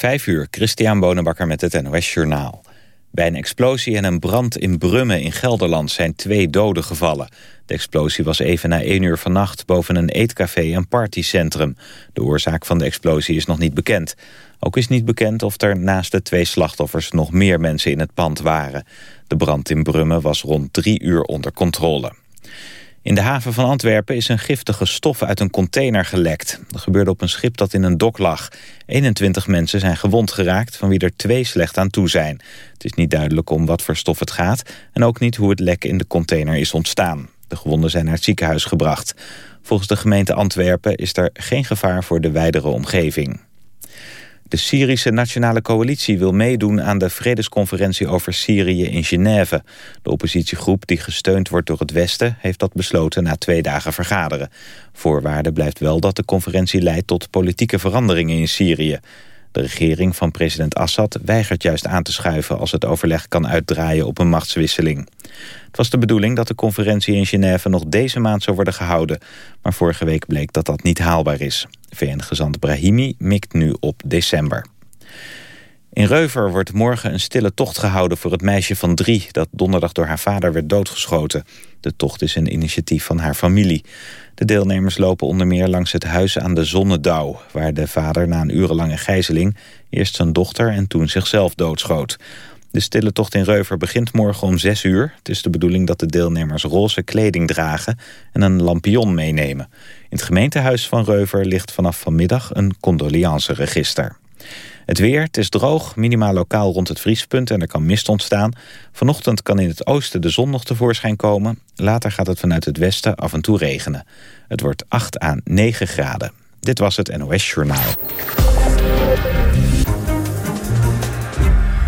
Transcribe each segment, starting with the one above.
Vijf uur, Christian Bonenbakker met het NOS Journaal. Bij een explosie en een brand in Brummen in Gelderland zijn twee doden gevallen. De explosie was even na één uur vannacht boven een eetcafé en partycentrum. De oorzaak van de explosie is nog niet bekend. Ook is niet bekend of er naast de twee slachtoffers nog meer mensen in het pand waren. De brand in Brummen was rond drie uur onder controle. In de haven van Antwerpen is een giftige stof uit een container gelekt. Dat gebeurde op een schip dat in een dok lag. 21 mensen zijn gewond geraakt, van wie er twee slecht aan toe zijn. Het is niet duidelijk om wat voor stof het gaat... en ook niet hoe het lek in de container is ontstaan. De gewonden zijn naar het ziekenhuis gebracht. Volgens de gemeente Antwerpen is er geen gevaar voor de wijdere omgeving. De Syrische Nationale Coalitie wil meedoen aan de vredesconferentie over Syrië in Genève. De oppositiegroep, die gesteund wordt door het Westen, heeft dat besloten na twee dagen vergaderen. Voorwaarde blijft wel dat de conferentie leidt tot politieke veranderingen in Syrië. De regering van president Assad weigert juist aan te schuiven als het overleg kan uitdraaien op een machtswisseling. Het was de bedoeling dat de conferentie in Genève nog deze maand zou worden gehouden, maar vorige week bleek dat dat niet haalbaar is. VN-gezant Brahimi mikt nu op december. In Reuver wordt morgen een stille tocht gehouden voor het meisje van drie... dat donderdag door haar vader werd doodgeschoten. De tocht is een initiatief van haar familie. De deelnemers lopen onder meer langs het huis aan de Zonnedouw... waar de vader na een urenlange gijzeling... eerst zijn dochter en toen zichzelf doodschoot. De stille tocht in Reuver begint morgen om zes uur. Het is de bedoeling dat de deelnemers roze kleding dragen... en een lampion meenemen. In het gemeentehuis van Reuver ligt vanaf vanmiddag een condoleanceregister. Het weer, het is droog, minimaal lokaal rond het vriespunt en er kan mist ontstaan. Vanochtend kan in het oosten de zon nog tevoorschijn komen. Later gaat het vanuit het westen af en toe regenen. Het wordt 8 à 9 graden. Dit was het NOS Journaal.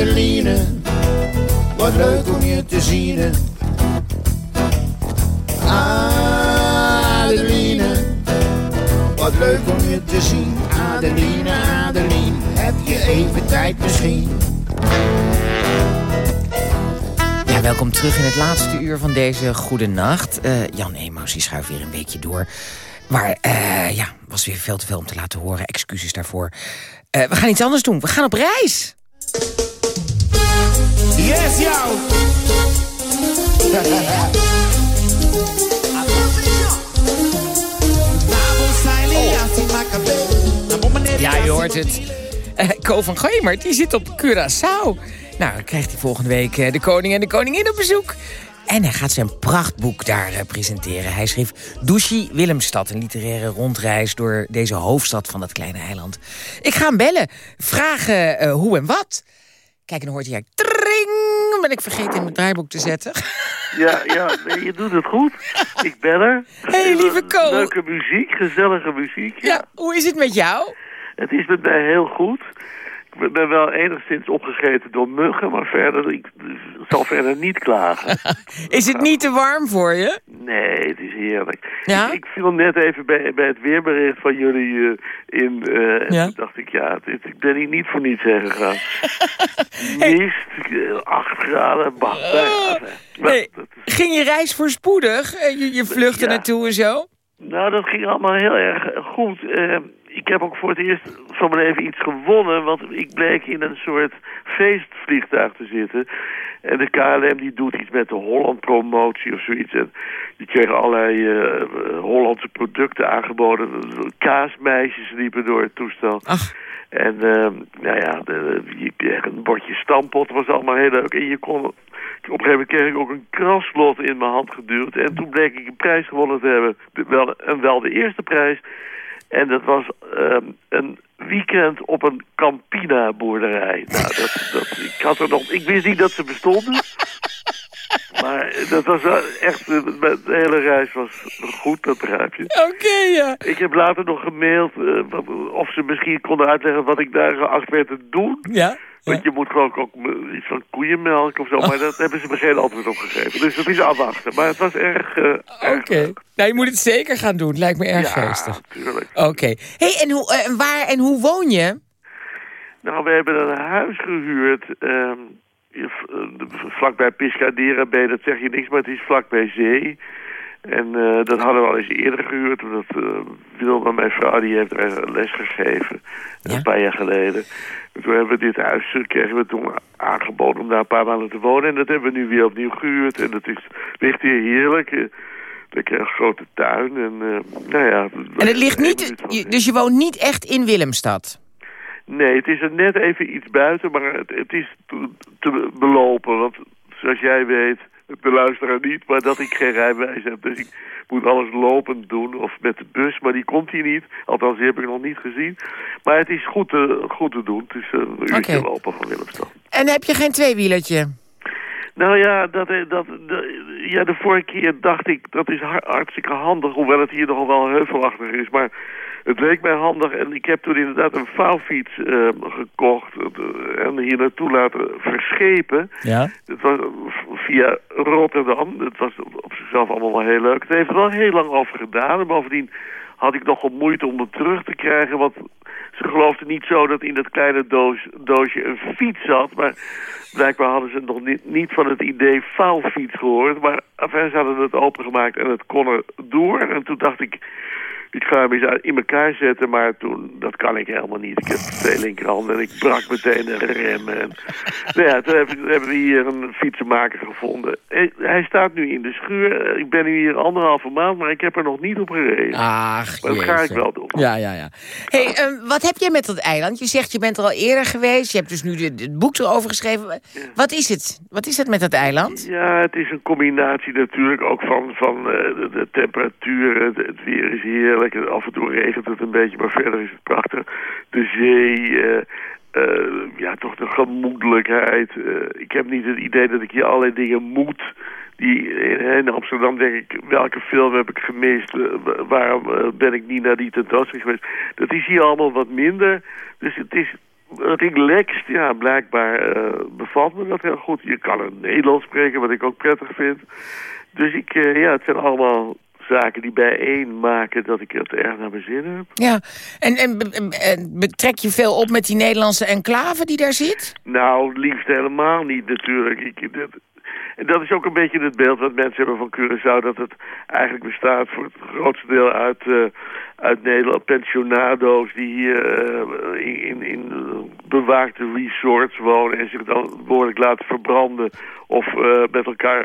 Adeline, wat leuk om je te zien. Adeline, wat leuk om je te zien. Adeline, Adeline, heb je even tijd misschien? Ja, welkom terug in het laatste uur van deze goede nacht. Eh, Jan Emaus schuift weer een weekje door. Maar eh, ja, was weer veel te veel om te laten horen. Excuses daarvoor. Eh, we gaan iets anders doen. We gaan op reis. Yes, jou! Ja, je hoort het. Eh Ko van Geumert, die zit op Curaçao. Nou, dan krijgt hij volgende week eh, de koning en de koningin op bezoek. En hij gaat zijn prachtboek daar eh, presenteren. Hij schreef Douchy Willemstad, een literaire rondreis... door deze hoofdstad van dat kleine eiland. Ik ga hem bellen, vragen hoe en wat. Kijk, en dan hoort hij... Tring, ben ik vergeten in mijn draaiboek te zetten. Ja, ja, nee, je doet het goed. Ik ben er. Hey, lieve Ko. Leuke muziek, gezellige muziek. Ja, hoe is het met jou? Het is met mij heel goed. Ik ben wel enigszins opgegeten door muggen, maar verder, ik zal verder niet klagen. Is het niet te warm voor je? Nee, het is heerlijk. Ja? Ik, ik viel net even bij, bij het weerbericht van jullie eh, in. eh, en Ja? toen dacht ik, ja, dit, ik ben hier niet voor niets heen gegaan. Mist, eh, 8 graden, bah. nou Hey, dat is- ging je reis voorspoedig? Eh, Je, je vlucht Ja. naartoe en zo? Nou, dat ging allemaal heel erg goed. Ik heb ook voor het eerst van mijn leven iets gewonnen, want ik bleek in een soort feestvliegtuig te zitten. En de KLM die doet iets met de Holland-promotie of zoiets. En die kregen allerlei uh, Hollandse producten aangeboden. Kaasmeisjes liepen door het toestel. Ach. En uh, nou ja, de, je kreeg een bordje stampot, was allemaal heel leuk. En je kon, op een gegeven moment kreeg ik ook een kraslot in mijn hand geduwd. En toen bleek ik een prijs gewonnen te hebben. Wel, en wel de eerste prijs. En dat was uh, een weekend op een Campina-boerderij. Nou, dat, dat, ik, had er nog, ik wist niet dat ze bestonden. Maar dat was echt, de hele reis was goed, dat begrijp je. Oké, ja. Ik heb later nog gemaild uh, of ze misschien konden uitleggen wat ik daar geacht werd te doen. Ja. Want je moet gewoon ook iets van koeienmelk of zo. Maar dat hebben ze me geen antwoord op gegeven. Dus dat is afwachten. Maar het was erg... Uh, Oké. Okay. Nou, je moet het zeker gaan doen. Lijkt me erg ja, geestig. tuurlijk. Oké. hey, en, hoe, uh, waar en hoe woon je? Nou, we hebben een huis gehuurd... Uh, vlakbij Piscadera Bay, dat zeg je niks, maar het is vlakbij zee. En uh, dat hadden we al eens eerder gehuurd. Omdat uh, Wilma, mijn vrouw, die heeft er les gegeven. Ja? Een paar jaar geleden. En toen hebben we dit huis, kregen we toen aangeboden om daar een paar maanden te wonen. En dat hebben we nu weer opnieuw gehuurd. En dat is, ligt hier heerlijk. Ik heb een grote tuin. En, uh, nou ja, en het ligt niet, dus je woont niet echt in Willemstad? Nee, het is er net even iets buiten, maar het, het is te, te belopen. Want zoals jij weet, de luisteraar niet, maar dat ik geen rijbewijs heb. Dus ik moet alles lopend doen of met de bus, maar die komt hier niet. Althans, die heb ik nog niet gezien. Maar het is goed te, goed te doen. Het is een uurtje okay. lopen van Willemstad. En heb je geen tweewielertje? Nou ja, dat, dat, de, ja, de vorige keer dacht ik, dat is hartstikke handig, hoewel het hier nogal wel heuvelachtig is. Maar het leek mij handig en ik heb toen inderdaad een vouwfiets uh, gekocht uh, en hier naartoe laten verschepen. Ja? Het was via Rotterdam. Het was op zichzelf allemaal wel heel leuk. Het heeft er wel heel lang over gedaan en bovendien had ik nogal moeite om het terug te krijgen, want ze geloofden niet zo dat in dat kleine doos, doosje een fiets zat, maar blijkbaar hadden ze nog niet, niet van het idee vouwfiets gehoord. Maar enfin, ze hadden het opengemaakt en het kon er door. En toen dacht ik, ik ga hem eens in elkaar zetten, maar toen, dat kan ik helemaal niet. Ik heb twee linkerhanden en ik brak meteen een rem. En, nou ja, toen hebben we hier een fietsenmaker gevonden. Hij staat nu in de schuur. Ik ben nu hier anderhalve maand, maar ik heb er nog niet op gereden. Ach, maar dat ga ik wel doen. Ja, ja, ja. hey, uh, wat heb jij met dat eiland? Je zegt, je bent er al eerder geweest. Je hebt dus nu het boek erover geschreven. Ja. Wat is het? Wat is het met dat eiland? Ja, het is een combinatie natuurlijk ook van, van uh, de, de, temperatuur. Het, het weer is hier Af en toe regent het een beetje, maar verder is het prachtig. De zee, uh, uh, ja, toch de gemoedelijkheid. Uh, ik heb niet het idee dat ik hier allerlei dingen moet. Die, in Amsterdam denk ik, welke film heb ik gemist? waarom ben ik niet naar die tentoonstelling geweest? Dat is hier allemaal wat minder. Dus het is relaxed, ja, blijkbaar bevalt me dat heel goed. Je kan een Nederlands spreken, wat ik ook prettig vind. Dus ik, ja, het zijn allemaal zaken die bijeen maken dat ik het erg naar mijn zin heb. Ja, en, en, en betrek je veel op met die Nederlandse enclave die daar zit? Nou, liefst helemaal niet natuurlijk. Ik, dat, en dat is ook een beetje het beeld wat mensen hebben van Curaçao... dat het eigenlijk bestaat voor het grootste deel uit, uh, uit Nederland... pensionado's die hier uh, in, in, bewaakte resorts wonen... en zich dan behoorlijk laten verbranden... of uh, met elkaar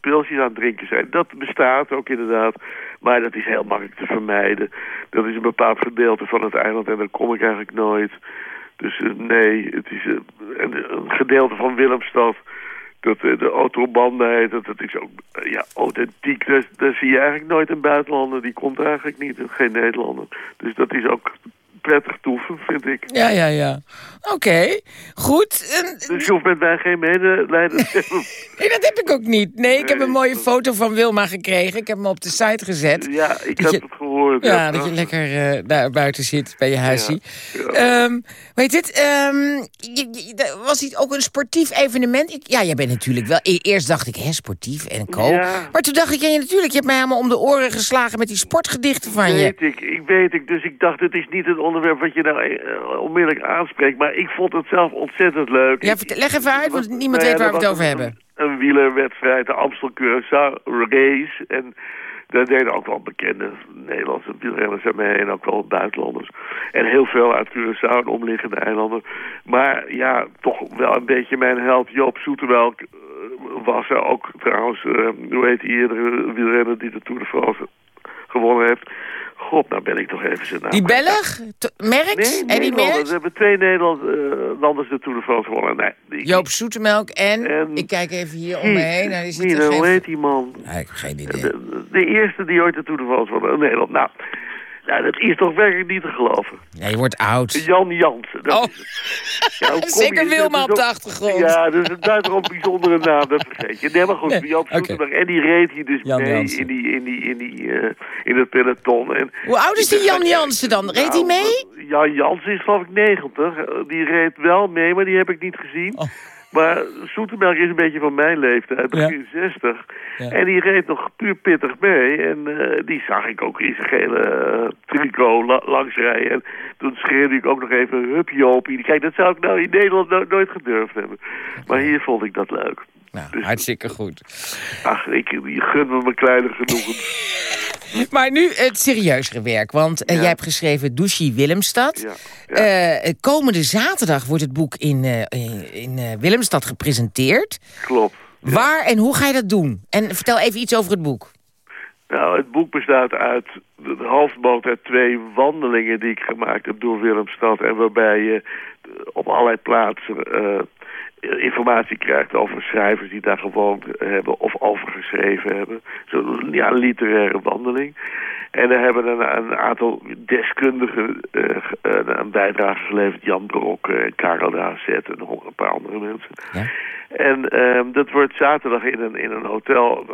pilsjes aan het drinken zijn. Dat bestaat ook inderdaad, maar dat is heel makkelijk te vermijden. Dat is een bepaald gedeelte van het eiland en daar kom ik eigenlijk nooit... Dus nee, het is een gedeelte van Willemstad dat de autobanden heet, dat, dat is ook ja, authentiek. Daar, daar zie je eigenlijk nooit een buitenlander. Die komt eigenlijk niet, geen Nederlander. Dus dat is ook prettig toeven, vind ik. Ja, ja, ja. Oké, goed. Dus je hoeft met mij geen medelijden nee, dat heb ik ook niet. Nee, ik heb een mooie foto van Wilma gekregen. Ik heb hem op de site gezet. Ja, ik heb het gehoord. Ja, dat je lekker uh, daar buiten zit bij je huisje. Ja, um, weet het, um, was dit ook een sportief evenement? Ik, ja, jij bent natuurlijk wel... E eerst dacht ik, hè, sportief en co. Ja. Maar toen dacht ik, ja, natuurlijk, je hebt mij helemaal om de oren geslagen met die sportgedichten van je. Weet ik, ik weet ik. Dus ik dacht, het is niet het onderwerp wat je nou uh, onmiddellijk aanspreekt. Maar ik vond het zelf ontzettend leuk. Ja, leg even uit, want niemand weet waar we het over hebben. Een, een wielerwedstrijd, de Amstel Curaçao Race. En Daar deden ook wel bekende Nederlandse wielrenners aan mee en ook wel buitenlanders. En heel veel uit Curaçao en omliggende eilanden. Maar ja, toch wel een beetje mijn held Joop Zoeterwelk eh, was er ook trouwens, uh, hoe heet die eerdere wielrenner die de Tour de France gewonnen heeft. God, nou ben ik toch even zijn naam. Die Belg? Merks? Nee, Nederlanders. We hebben twee Nederlanders de Tour de France gewonnen. Nee, die, Joop Zoetemelk en, En- ik kijk even hier om me heen. Nou, die geen... hoe heet die man? Ja, ik heb geen idee. De, de eerste die ooit de Tour de France won in Nederland. Nou, nou, dat is toch werkelijk niet te geloven. Ja, je wordt oud. Jan Jansen. dat Oh. is het. Ja, Zeker Wilma op de achtergrond. Ja, dat is een buitengewoon bijzondere naam, dat vergeet je. Nee, maar goed, Nee, Jan. Zoeterberg. En die reed hier dus Jan mee Jansen. in, die, in, die, in, die, eh, in het peloton. En, Hoe oud is die Jan Jansen dan? Reed hij Nou, mee? Jan Jansen is geloof ik 90. Eh, Die reed wel mee, maar die heb ik niet gezien. Oh. Maar Soeterberg is een beetje van mijn leeftijd, begin 60. Ja. En die reed nog puur pittig mee. En eh, die zag ik ook in zijn gele eh, tricot la langs rijden. En toen schreeuwde ik ook nog even, hup Jopie. Kijk, dat zou ik nou in Nederland no- nooit gedurfd hebben. Maar hier vond ik dat leuk. Nou, Dus- hartstikke goed. Ach, ik, gun me mijn kleine genoegen. Maar nu het serieuzere werk. Want eh, Ja. jij hebt geschreven Douchy Willemstad. Ja, ja. Eh, komende zaterdag wordt het boek in, eh, in, in eh, Willemstad gepresenteerd. Klopt. Waar en hoe ga je dat doen? En vertel even iets over het boek. Nou, het boek bestaat uit de hoofdmoot uit twee wandelingen die ik gemaakt heb door Willemstad. En waarbij je eh, op allerlei plaatsen eh, informatie krijgt over schrijvers die daar gewoond hebben of over geschreven hebben. Zo'n ja, literaire wandeling. En daar hebben een, een aantal deskundigen ge- een, bijdrage geleverd. Jan Brok, eh, Karel de en nog een paar andere mensen. Ja. En ehm, dat wordt zaterdag in een, in een hotel,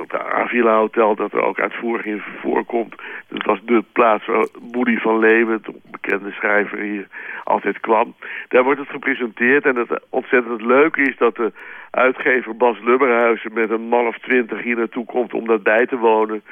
het Avila Hotel, dat er ook uitvoerig in voorkomt. Dat was de plaats waar Moody van Leeuwen, de bekende schrijver, hier altijd kwam. Daar wordt het gepresenteerd en het ontzettend leuke is dat de uitgever Bas Lubberhuizen met een man of twintig hier naartoe komt om dat bij te wonen.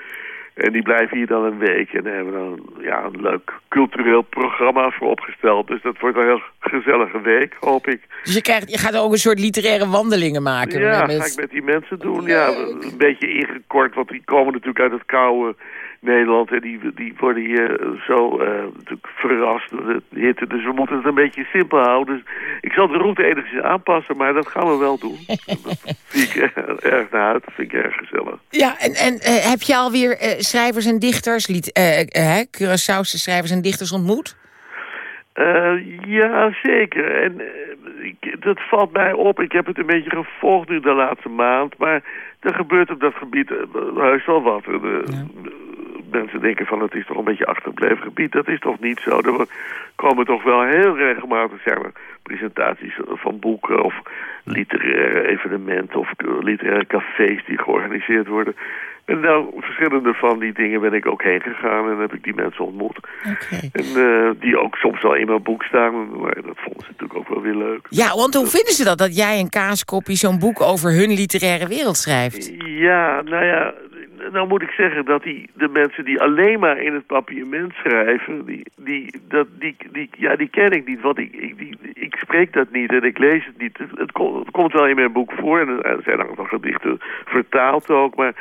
En die blijven hier dan een week en daar hebben we dan ja, een leuk cultureel programma voor opgesteld. Dus dat wordt een heel gezellige week, hoop ik. Dus je, krijgt, je gaat ook een soort literaire wandelingen maken. Ja, met- ga ik met die mensen doen. Ja, een beetje ingekort, want die komen natuurlijk uit het koude Nederland. En die, die worden hier zo eh, natuurlijk verrast door de hitte. Dus we moeten het een beetje simpel houden. Dus ik zal de route enigszins aanpassen, maar dat gaan we wel doen. dat zie ik eh, erg naar uit. Dat vind ik erg gezellig. Ja, en, en eh, heb je alweer eh, schrijvers en dichters, liet, eh eh, Curaçaose schrijvers en dichters ontmoet? Eh, ja, zeker. En eh, ik, dat valt mij op. Ik heb het een beetje gevolgd nu de laatste maand. Maar er gebeurt op dat gebied uh, heus wel wat. Uh, ja. Mensen denken van het is toch een beetje achtergebleven gebied. Dat is toch niet zo. Er komen toch wel heel regelmatig zijn er presentaties van boeken of literaire evenementen of literaire cafés die georganiseerd worden. En nou, verschillende van die dingen ben ik ook heen gegaan en heb ik die mensen ontmoet. Okay. En uh, die ook soms wel in mijn boek staan. Maar dat vonden ze natuurlijk ook wel weer leuk. Ja, want hoe vinden ze dat, dat jij en Kaaskoppie zo'n boek over hun literaire wereld schrijft? Ja, nou ja, nou moet ik zeggen dat die, de mensen die alleen maar in het papierment schrijven, die, die, dat, die, die, ja, die ken ik niet. Want ik, ik, die, ik spreek dat niet en ik lees het niet. Het, komt, het komt wel in mijn boek voor en er zijn ook nog gedichten vertaald ook, maar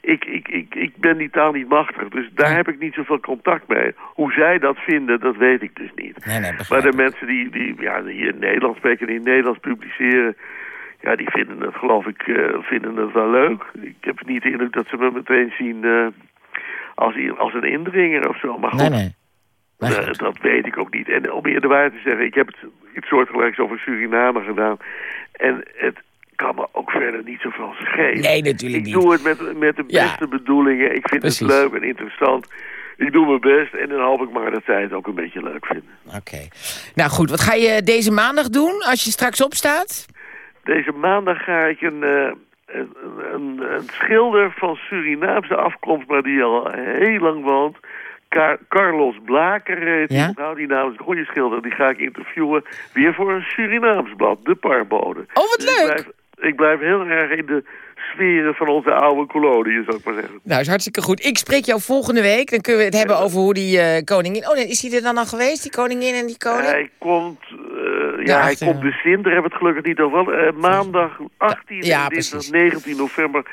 ik, ik, ik, ik ben die taal niet machtig. Dus daar heb ik niet zoveel contact mee. Hoe zij dat vinden, dat weet ik dus niet. Nee, nee, maar de mensen die, die, ja, die in Nederland spreken, die in Nederlands publiceren... ja, die vinden het, geloof ik, uh, vinden het wel leuk. Ik heb niet de indruk dat ze me meteen zien uh, als, als een indringer of zo. Maar goed, nee, nee. Uh, dat weet ik ook niet. En om eerder waar te zeggen, ik heb het iets soortgelijks over Suriname gedaan. En het kan me ook verder niet zoveel schelen. Nee, natuurlijk niet. Ik doe het met, met de beste ja. bedoelingen. Ik vind Precies. het leuk en interessant. Ik doe mijn best en dan hoop ik maar dat zij het ook een beetje leuk vinden. Oké. Okay. Nou goed, wat ga je deze maandag doen als je straks opstaat? Deze maandag ga ik een, uh, een, een, een, schilder van Surinaamse afkomst, maar die al heel lang woont... Car Carlos Blaker heet ja? nou, die naam is een goede schilder. Die ga ik interviewen weer voor een Surinaams blad, De Parbode. Oh, wat dus leuk! Ik blijf, ik blijf, heel erg in de sferen van onze oude koloniën, zou ik maar zeggen. Nou, is hartstikke goed. Ik spreek jou volgende week. Dan kunnen we het hebben over hoe die uh, koningin... Oh, nee, is hij er dan al geweest, die koningin en die koning? Hij komt... Ja, hij komt de Sint, daar hebben we het gelukkig niet over. Uh, maandag 18 ja, en dinsdag 19 november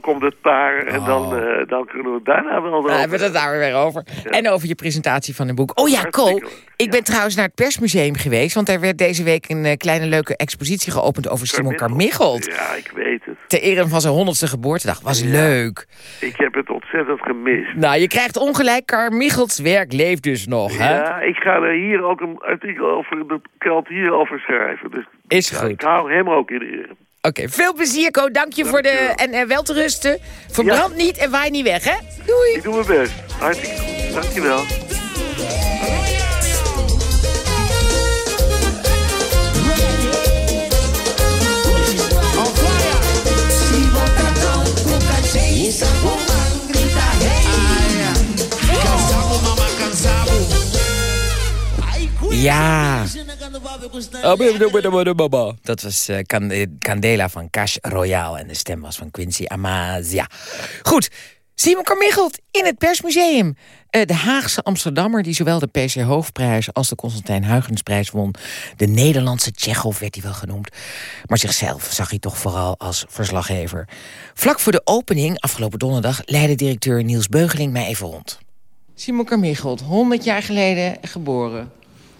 komt het paar en Oh. dan, eh, dan kunnen we het daarna wel... Nou, hebben we het daar weer over. En over je presentatie van een boek. Oh ja, leuk, ik ben trouwens naar het persmuseum geweest... want daar werd deze week een eh, kleine leuke expositie geopend... over Simon Carmichelt. Ja, ik weet het. Ter ere van zijn honderdste geboortedag. Was Ja. leuk. Ik heb het ontzettend gemist. Nou, je krijgt ongelijk. Carmichelts werk leeft dus nog, hè? Ja, ik ga er hier ook een artikel over de krant hierover schrijven. Dus Is goed. ik hou hem ook in de Oké, veel plezier, Co. Dank je voor de... En eh, wel te rusten. Verbrand niet en waai niet weg, hè? Doei. Ik doe mijn best. Hartstikke goed. Dankjewel. Ja. Dat was eh, Can- Candela van Cash Royale. En de stem was van Quincy Amazia. Goed. Simon Carmichelt in het persmuseum. Eh, de Haagse Amsterdammer die zowel de PC Hoofdprijs... als de Constantijn Huygensprijs won. De Nederlandse Tsjechov werd hij wel genoemd. Maar zichzelf zag hij toch vooral als verslaggever. Vlak voor de opening, afgelopen donderdag... leidde directeur Niels Beugeling mij even rond. Simon Carmichelt, 100 jaar geleden geboren.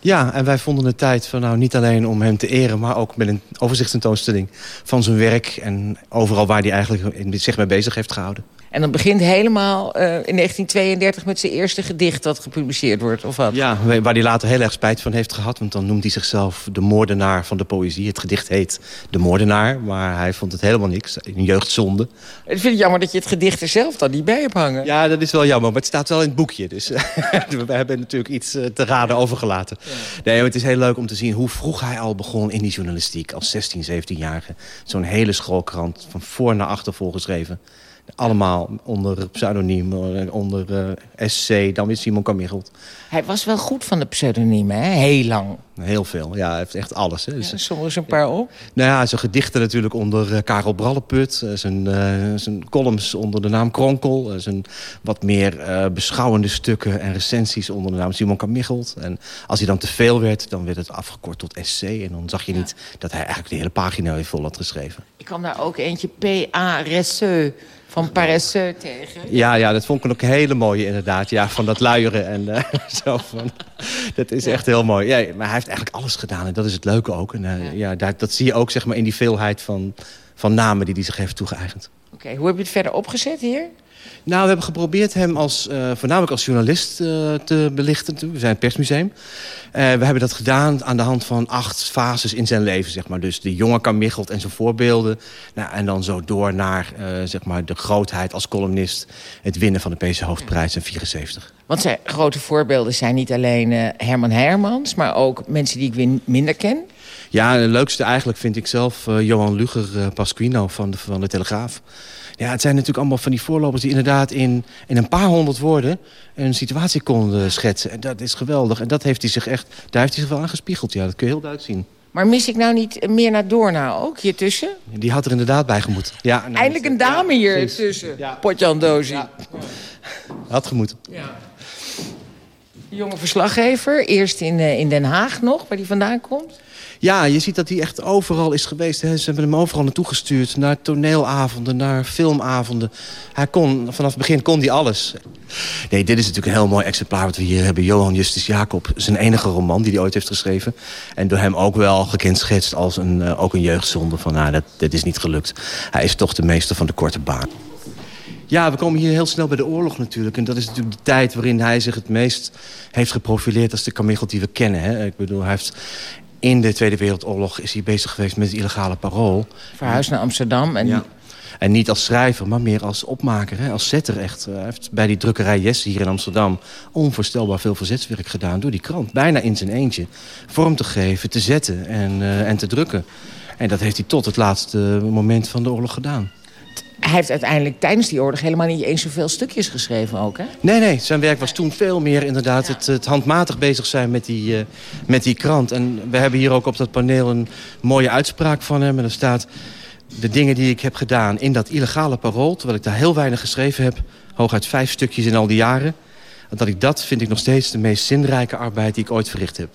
Ja, en wij vonden het tijd van nou niet alleen om hem te eren... maar ook met een overzichtstentoonstelling van zijn werk... en overal waar hij eigenlijk zich mee bezig heeft gehouden. En dat begint helemaal eh, in 1932 met zijn eerste gedicht dat gepubliceerd wordt, of wat? Ja, waar hij later heel erg spijt van heeft gehad... want dan noemt hij zichzelf de moordenaar van de poëzie. Het gedicht heet De Moordenaar, maar hij vond het helemaal niks. Een jeugdzonde. Ik vind het jammer dat je het gedicht er zelf dan niet bij hebt hangen. Ja, dat is wel jammer, maar het staat wel in het boekje. Dus we hebben natuurlijk iets eh, te raden overgelaten. Nee, maar het is heel leuk om te zien hoe vroeg hij al begon in die journalistiek. Als 16, 17-jarige. Zo'n hele schoolkrant, van voor naar achter volgeschreven. Allemaal onder pseudoniem, onder eh, SC, dan weer Simon Carmichelt. Hij was wel goed van de pseudoniemen, hè? Heel lang. Heel veel, ja, hij heeft echt alles. Hè. Dus, Ja, soms eens een paar op. Nou ja, zijn gedichten natuurlijk onder eh, Karel Bralleput. eh, zijn, eh, zijn columns onder de naam Kronkel. eh, zijn wat meer eh, beschouwende stukken en recensies onder de naam Simon Carmichelt. En als hij dan te veel werd, dan werd het afgekort tot SC. En dan zag je niet dat hij eigenlijk de hele pagina weer vol had geschreven. Ik kwam daar ook eentje P.A. van Paresseux tegen. Ja, ja, dat vond ik ook een hele mooie inderdaad. Ja, van dat luieren en eh, zo. Van, dat is echt heel mooi. Ja, maar hij heeft eigenlijk alles gedaan en dat is het leuke ook. En eh, ja, daar, dat zie je ook zeg maar, in die veelheid van, van namen die hij zich heeft toegeëigend. Oké, hoe heb je het verder opgezet hier? Nou, we hebben geprobeerd hem als, eh, voornamelijk als journalist eh, te belichten. We zijn het persmuseum. We hebben dat gedaan aan de hand van acht fases in zijn leven. Zeg maar. Dus de jonge Carmichelt en zijn voorbeelden. Nou, en dan zo door naar zeg maar de grootheid als columnist. Het winnen van de PC Hoofdprijs in 74. Want zijn grote voorbeelden zijn niet alleen eh, Herman Hermans... maar ook mensen die ik weer minder ken. Ja, de leukste eigenlijk vind ik zelf eh, Johan Luger eh, Pasquino van de, van de Telegraaf. Ja, het zijn natuurlijk allemaal van die voorlopers die inderdaad in, in een paar honderd woorden een situatie konden schetsen. En dat is geweldig. En dat heeft hij zich echt, daar heeft hij zich wel aan gespiegeld. Ja, dat kun je heel duidelijk zien. Maar mis ik nou niet meer naar Doorna ook hier tussen? Die had er inderdaad bij gemoet. Ja, nou, Eindelijk een dame ja, hier tussen. Ja. Potjan Dozie. Ja. Had gemoet. Jonge verslaggever, eerst in, eh, in Den Haag nog, waar die vandaan komt. Ja, je ziet dat hij echt overal is geweest. Hè. Ze hebben hem overal naartoe gestuurd. Naar toneelavonden, naar filmavonden. Hij kon, vanaf het begin kon hij alles. Nee, dit is natuurlijk een heel mooi exemplaar wat we hier hebben. Johan Justus Jacob, zijn enige roman die hij ooit heeft geschreven. En door hem ook wel gekenschetst als een, eh, ook een jeugdzonde. Van, nou, dat, dat is niet gelukt. Hij is toch de meester van de korte baan. Ja, we komen hier heel snel bij de oorlog natuurlijk. En dat is natuurlijk de tijd waarin hij zich het meest heeft geprofileerd... als de Carmichelt die we kennen. Hè. Ik bedoel, hij heeft... In de Tweede Wereldoorlog is hij bezig geweest met het illegale parool. Verhuisd naar Amsterdam. En Ja. En niet als schrijver, maar meer als opmaker, hè, als zetter echt. Hij heeft bij die drukkerij Jesse hier in Amsterdam... onvoorstelbaar veel verzetswerk gedaan door die krant. Bijna in zijn eentje. Vorm te geven, te zetten en, eh, en te drukken. En dat heeft hij tot het laatste moment van de oorlog gedaan. Hij heeft uiteindelijk tijdens die oorlog helemaal niet eens zoveel stukjes geschreven ook, hè? Nee, nee, zijn werk was toen veel meer inderdaad het, het handmatig bezig zijn met die, eh, met die krant. En we hebben hier ook op dat paneel een mooie uitspraak van hem. En er staat, de dingen die ik heb gedaan in dat illegale parool... terwijl ik daar heel weinig geschreven heb, hooguit vijf stukjes in al die jaren... dat ik dat vind ik nog steeds de meest zinrijke arbeid die ik ooit verricht heb.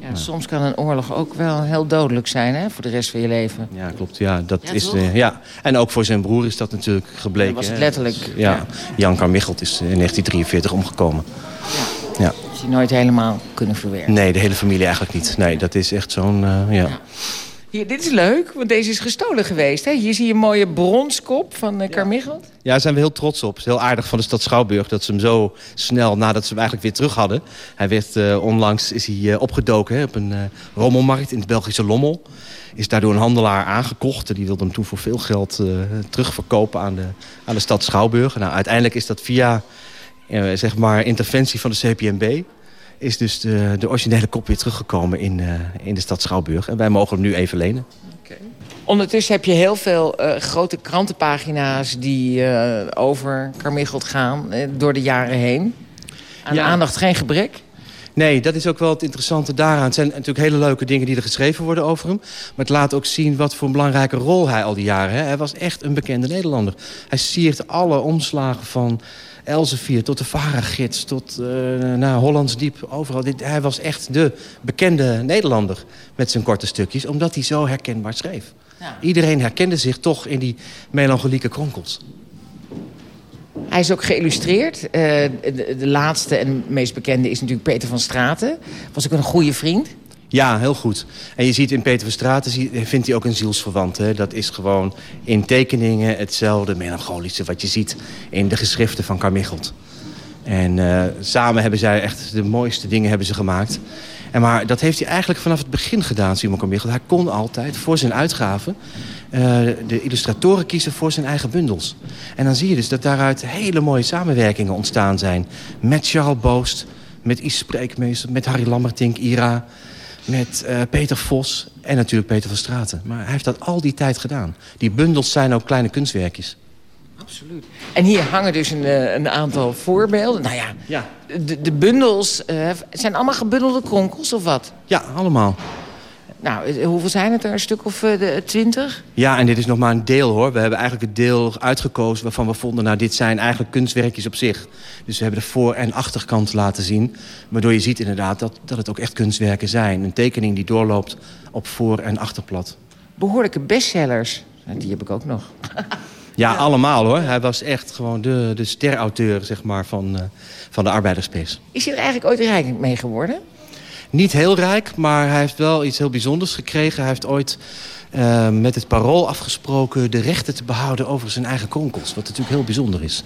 Ja, soms kan een oorlog ook wel heel dodelijk zijn hè, voor de rest van je leven. Ja, klopt. Ja, dat Ja, is, ja. En ook voor zijn broer is dat natuurlijk gebleken. Dat was het hè. letterlijk, Ja. ja. Jan Carmichelt is in 1943 omgekomen. Ja. Dat je nooit helemaal kunnen verwerken. Nee, de hele familie eigenlijk niet. Nee, dat is echt zo'n... eh, ja. Hier, dit is leuk, want deze is gestolen geweest. Hè? Hier zie je een mooie bronskop van uh, Carmichelt. Ja, daar zijn we heel trots op. Het is heel aardig van de stad Schouwburg dat ze hem zo snel nadat ze hem eigenlijk weer terug hadden. Hij werd eh, onlangs is hij, eh, opgedoken hè, op een eh, rommelmarkt in het Belgische Lommel. Is daardoor een handelaar aangekocht. Die wilde hem toen voor veel geld eh, terugverkopen aan de, aan de stad Schouwburg. Nou, uiteindelijk is dat via eh, zeg maar interventie van de CPMB is dus de, de originele kop weer teruggekomen in, eh, in de stad Schouwburg. En wij mogen hem nu even lenen. Ondertussen heb je heel veel eh, grote krantenpagina's die eh, over Carmichelt gaan door de jaren heen. Aan Ja. aandacht geen gebrek. Nee, dat is ook wel het interessante daaraan. Het zijn natuurlijk hele leuke dingen die er geschreven worden over hem. Maar het laat ook zien wat voor een belangrijke rol hij al die jaren... Hè. Hij was echt een bekende Nederlander. Hij siert alle omslagen van Elsevier tot de Varagids... tot eh naar Hollands Diep, overal. Dit, hij was echt de bekende Nederlander met zijn korte stukjes... omdat hij zo herkenbaar schreef. Ja. Iedereen herkende zich toch in die melancholieke kronkels. Hij is ook geïllustreerd. Eh, de, laatste en meest bekende is natuurlijk Peter van Straten. Was ook een goede vriend. Ja, heel goed. En je ziet in Peter van Straten vindt hij ook een zielsverwant. Hè? Dat is gewoon in tekeningen hetzelfde melancholische... wat je ziet in de geschriften van Carmichelt. En eh, samen hebben zij echt de mooiste dingen hebben ze gemaakt. En maar dat heeft hij eigenlijk vanaf het begin gedaan, Simon Carmichelt. Hij kon altijd voor zijn uitgaven eh, de illustratoren kiezen voor zijn eigen bundels. En dan zie je dus dat daaruit hele mooie samenwerkingen ontstaan zijn. Met Charles Boost, met Is Spreekmeester, met Harry Lammertink, Ira... met eh, Peter Vos en natuurlijk Peter van Straten. Maar hij heeft dat al die tijd gedaan. Die bundels zijn ook kleine kunstwerkjes. Absoluut. En hier hangen dus een, eh, een aantal voorbeelden. Nou ja, Ja. de, de bundels eh, zijn allemaal gebundelde kronkels of wat? Ja, allemaal. Nou, eh, hoeveel zijn het er? Een stuk of de- twintig? Ja, en dit is nog maar een deel hoor. We hebben eigenlijk het deel uitgekozen waarvan we vonden... nou, dit zijn eigenlijk kunstwerkjes op zich. Dus we hebben de voor- en achterkant laten zien. Waardoor je ziet inderdaad dat, dat het ook echt kunstwerken zijn. Een tekening die doorloopt op voor- en achterplat. Behoorlijke bestsellers. Die heb ik ook nog. Ja, allemaal hoor. Hij was echt gewoon de, de sterauteur zeg maar, van, eh, van de arbeiderspers. Is hij er eigenlijk ooit rijk mee geworden? Niet heel rijk, maar hij heeft wel iets heel bijzonders gekregen. Hij heeft ooit eh, met het parool afgesproken de rechten te behouden over zijn eigen kronkels. Wat natuurlijk heel bijzonder is.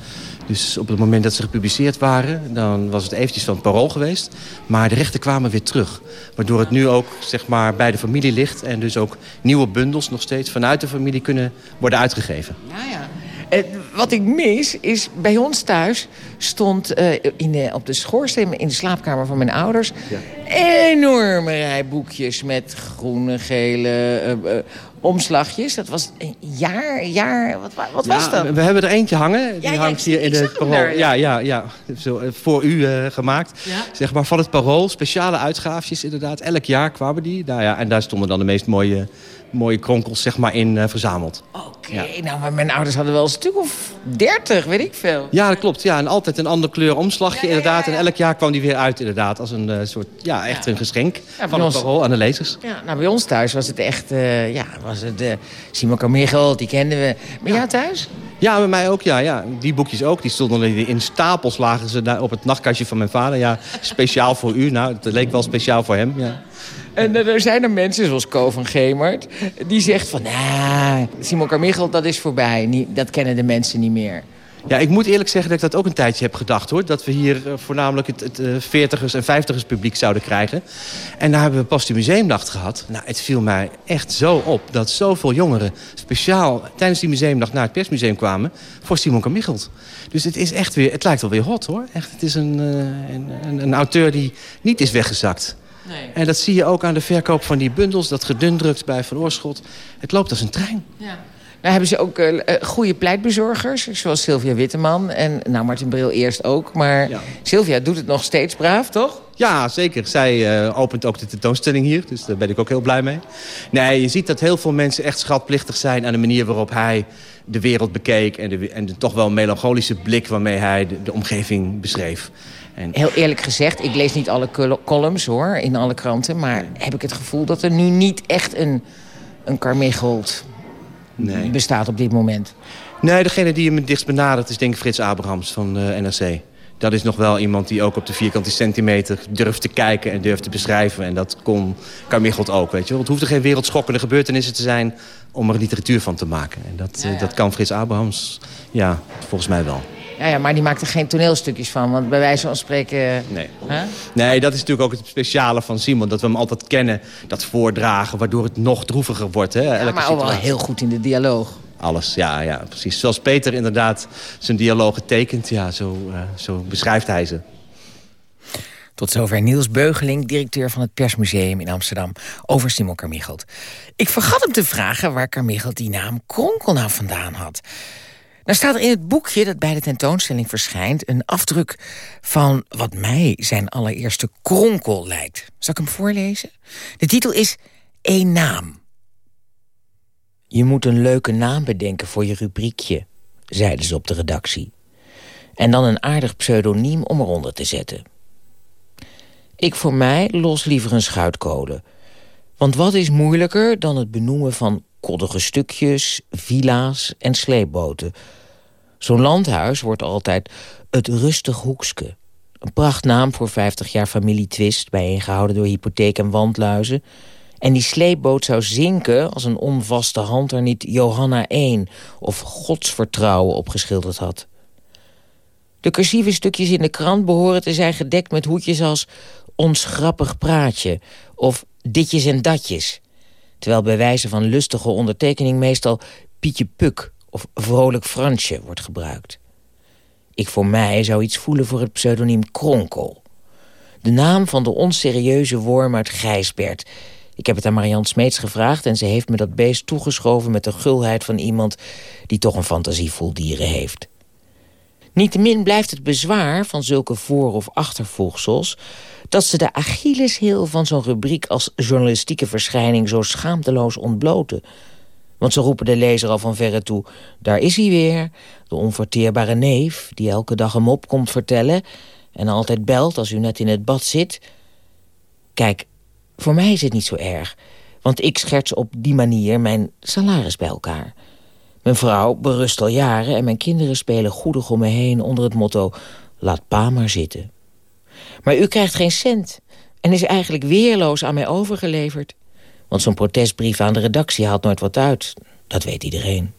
Dus op het moment dat ze gepubliceerd waren, dan was het eventjes van het parool geweest. Maar de rechten kwamen weer terug. Waardoor het nu ook zeg maar, bij de familie ligt. En dus ook nieuwe bundels nog steeds vanuit de familie kunnen worden uitgegeven. Ja, ja. Eh, wat ik mis is, bij ons thuis stond eh, in de, op de schoorsteen in de slaapkamer van mijn ouders... enorme rij boekjes met groene, gele eh, omslagjes. Dat was een jaar, jaar, wat, wa- wat was Ja, dat? We hebben er eentje hangen. Die ja, hangt hier in het parool. daar, ja. ja, ja, ja. Zo, voor u gemaakt. Ja. Zeg maar van het parool. Speciale uitgaafjes inderdaad. Elk jaar kwamen die. Nou ja, en daar stonden dan de meest mooie, mooie kronkels zeg maar, in eh, verzameld. Oké, nou, maar mijn ouders hadden wel een stuk of dertig, weet ik veel. Ja, dat klopt. Ja, en altijd een andere kleur omslagje Ja, ja, inderdaad. ja, ja. En elk jaar kwam die weer uit inderdaad. Als een eh, soort, ja, echt een geschenk van ons- parool aan de lezers. Ja, nou, bij ons thuis was het echt, eh, ja, was het Simon Carmichelt, die kenden we. Bij jou thuis? Ja, bij mij ook, ja, ja. Die boekjes ook. Die stonden in, in stapels, lagen ze daar op het nachtkastje van mijn vader. Ja, speciaal voor u. Nou, het leek wel speciaal voor hem, ja. En eh, er zijn er mensen, zoals Co van Gemert... die zegt van, nou, Simon Carmichelt, dat is voorbij. Dat kennen de mensen niet meer. Ja, ik moet eerlijk zeggen dat ik dat ook een tijdje heb gedacht, hoor. Dat we hier eh, voornamelijk het, het eh, 40ers en 50ers publiek zouden krijgen. En daar hebben we pas de museumnacht gehad. Nou, het viel mij echt zo op dat zoveel jongeren speciaal tijdens die museumnacht naar het persmuseum kwamen voor Simon Carmichelt. Dus het is echt weer, het lijkt wel weer hot, hoor. Echt, het is een, een, een auteur die niet is weggezakt. Nee. En dat zie je ook aan de verkoop van die bundels, dat gedundrukt bij Van Oorschot. Het loopt als een trein. Ja. Nou hebben ze ook eh, goede pleitbezorgers, zoals Sylvia Witteman. En nou, Martin Bril eerst ook. Maar Ja. Sylvia doet het nog steeds braaf, toch? Ja, zeker. Zij eh, opent ook de tentoonstelling hier, dus daar ben ik ook heel blij mee. Nee, je ziet dat heel veel mensen echt schatplichtig zijn aan de manier waarop hij de wereld bekeek... en de, en de toch wel melancholische blik waarmee hij de, de omgeving beschreef. En... Heel eerlijk gezegd, ik lees niet alle columns hoor, in alle kranten... maar heb ik het gevoel dat er nu niet echt een, een Carmichelt nee. bestaat op dit moment. Nee, degene die hem het dichtst benadert is denk ik Frits Abrahams van uh, eh, NRC. Dat is nog wel iemand die ook op de vierkante centimeter durft te kijken en durft te beschrijven. En dat kon Carmichelt ook, weet je wel. Het hoeft er geen wereldschokkende gebeurtenissen te zijn om er literatuur van te maken. En dat, eh, dat kan Frits Abrahams, ja, volgens mij wel. Ja, ja, maar die maakt er geen toneelstukjes van. Want bij wijze van spreken... Nee. nee, dat is natuurlijk ook het speciale van Simon. Dat we hem altijd kennen, dat voordragen... waardoor het nog droeviger wordt. Hè, ja, maar ook wel heel goed in de dialoog. Alles, ja, ja, precies. Zoals Peter inderdaad zijn dialogen tekent, ja, zo, uh, zo beschrijft hij ze. Tot zover Niels Beugeling, directeur van het Persmuseum in Amsterdam... over Simon Carmichelt. Ik vergat hem te vragen waar Carmichelt die naam Kronkel nou vandaan had. Nou staat er in het boekje dat bij de tentoonstelling verschijnt... een afdruk van wat mij zijn allereerste kronkel lijkt. Zal ik hem voorlezen? De titel is Eén naam. Je moet een leuke naam bedenken voor je rubriekje, zeiden ze op de redactie. En dan een aardig pseudoniem om eronder te zetten. Ik voor mij los liever een schuitkolen. Want wat is moeilijker dan het benoemen van koddige stukjes, villa's en sleepboten. Zo'n landhuis wordt altijd het rustig hoekske. Een prachtnaam voor 50 jaar familietwist... bijeengehouden door hypotheek en wandluizen. En die sleepboot zou zinken als een onvaste hand er niet Johanna 1 of Godsvertrouwen opgeschilderd had. De cursieve stukjes in de krant behoren te zijn gedekt met hoedjes als ons grappig praatje of ditjes en datjes terwijl bij wijze van lustige ondertekening meestal Pietje Puk of Vrolijk Fransje wordt gebruikt. Ik voor mij zou iets voelen voor het pseudoniem Kronkel. De naam van de onserieuze worm uit Gijsbert. Ik heb het aan Marianne Smeets gevraagd... en ze heeft me dat beest toegeschoven met de gulheid van iemand... die toch een fantasie vol dieren heeft. Niettemin blijft het bezwaar van zulke voor- of achtervoegsels dat ze de Achillesheel van zo'n rubriek als journalistieke verschijning zo schaamteloos ontbloten. Want ze roepen de lezer al van verre toe, daar is hij weer, de onverteerbare neef die elke dag hem op komt vertellen en altijd belt als u net in het bad zit. Kijk, voor mij is het niet zo erg, want ik scherts op die manier mijn salaris bij elkaar. Mijn vrouw berust al jaren en mijn kinderen spelen goedig om me heen onder het motto... laat pa maar zitten. Maar u krijgt geen cent en is eigenlijk weerloos aan mij overgeleverd. Want zo'n protestbrief aan de redactie haalt nooit wat uit. Dat weet iedereen.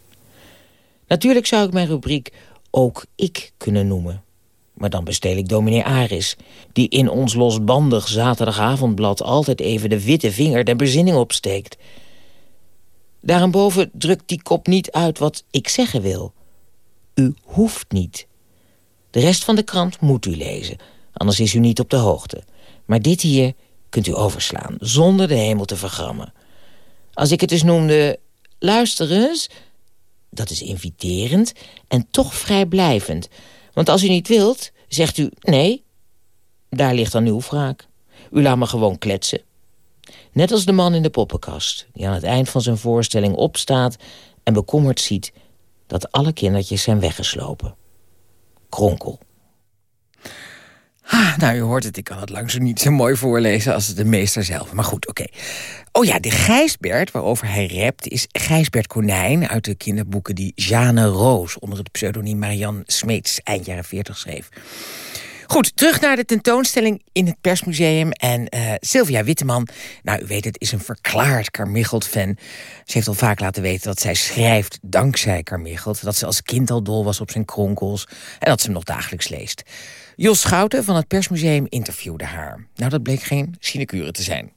Natuurlijk zou ik mijn rubriek Ook Ik kunnen noemen. Maar dan besteel ik dominee Aris... die in ons losbandig zaterdagavondblad... altijd even de witte vinger der bezinning opsteekt. Daarboven drukt die kop niet uit wat ik zeggen wil. U hoeft niet. De rest van de krant moet u lezen... Anders is u niet op de hoogte. Maar dit hier kunt u overslaan, zonder de hemel te vergrammen. Als ik het dus noemde, luister eens... dat is inviterend en toch vrijblijvend. Want als u niet wilt, zegt u nee. Daar ligt dan uw wraak. U laat me gewoon kletsen. Net als de man in de poppenkast... die aan het eind van zijn voorstelling opstaat... en bekommerd ziet dat alle kindertjes zijn weggeslopen. Kronkel. Ah, nou, u hoort het, ik kan het langs niet zo mooi voorlezen als de meester zelf. Maar goed, oké. Oh ja, de Gijsbert waarover hij rapt is Gijsbert Konijn... uit de kinderboeken die Jeanne Roos onder het pseudoniem Marianne Smeets eind jaren 40 schreef. Goed, terug naar de tentoonstelling in het Persmuseum. En uh, Sylvia Witteman, nou u weet het, is een verklaard Carmichelt-fan. Ze heeft al vaak laten weten dat zij schrijft dankzij Carmichelt. Dat ze als kind al dol was op zijn kronkels. En dat ze hem nog dagelijks leest. Jos Schouten van het Persmuseum interviewde haar. Nou, dat bleek geen sinecure te zijn.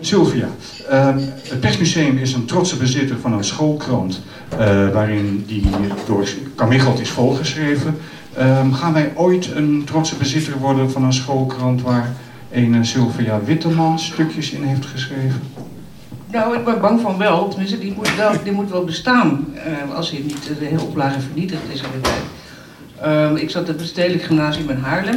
Sylvia, ehm, het Persmuseum is een trotse bezitter van een schoolkrant... Uh, waarin die door Carmichelt is volgeschreven... Um, gaan wij ooit een trotse bezitter worden van een schoolkrant waar een Sylvia Witteman stukjes in heeft geschreven? Nou, ik ben bang van wel. Tenminste, die moet wel, die wel bestaan uh, als hij niet de hele oplage vernietigd is tijd. Uh, ik zat op het Stedelijk Gymnasium in Haarlem.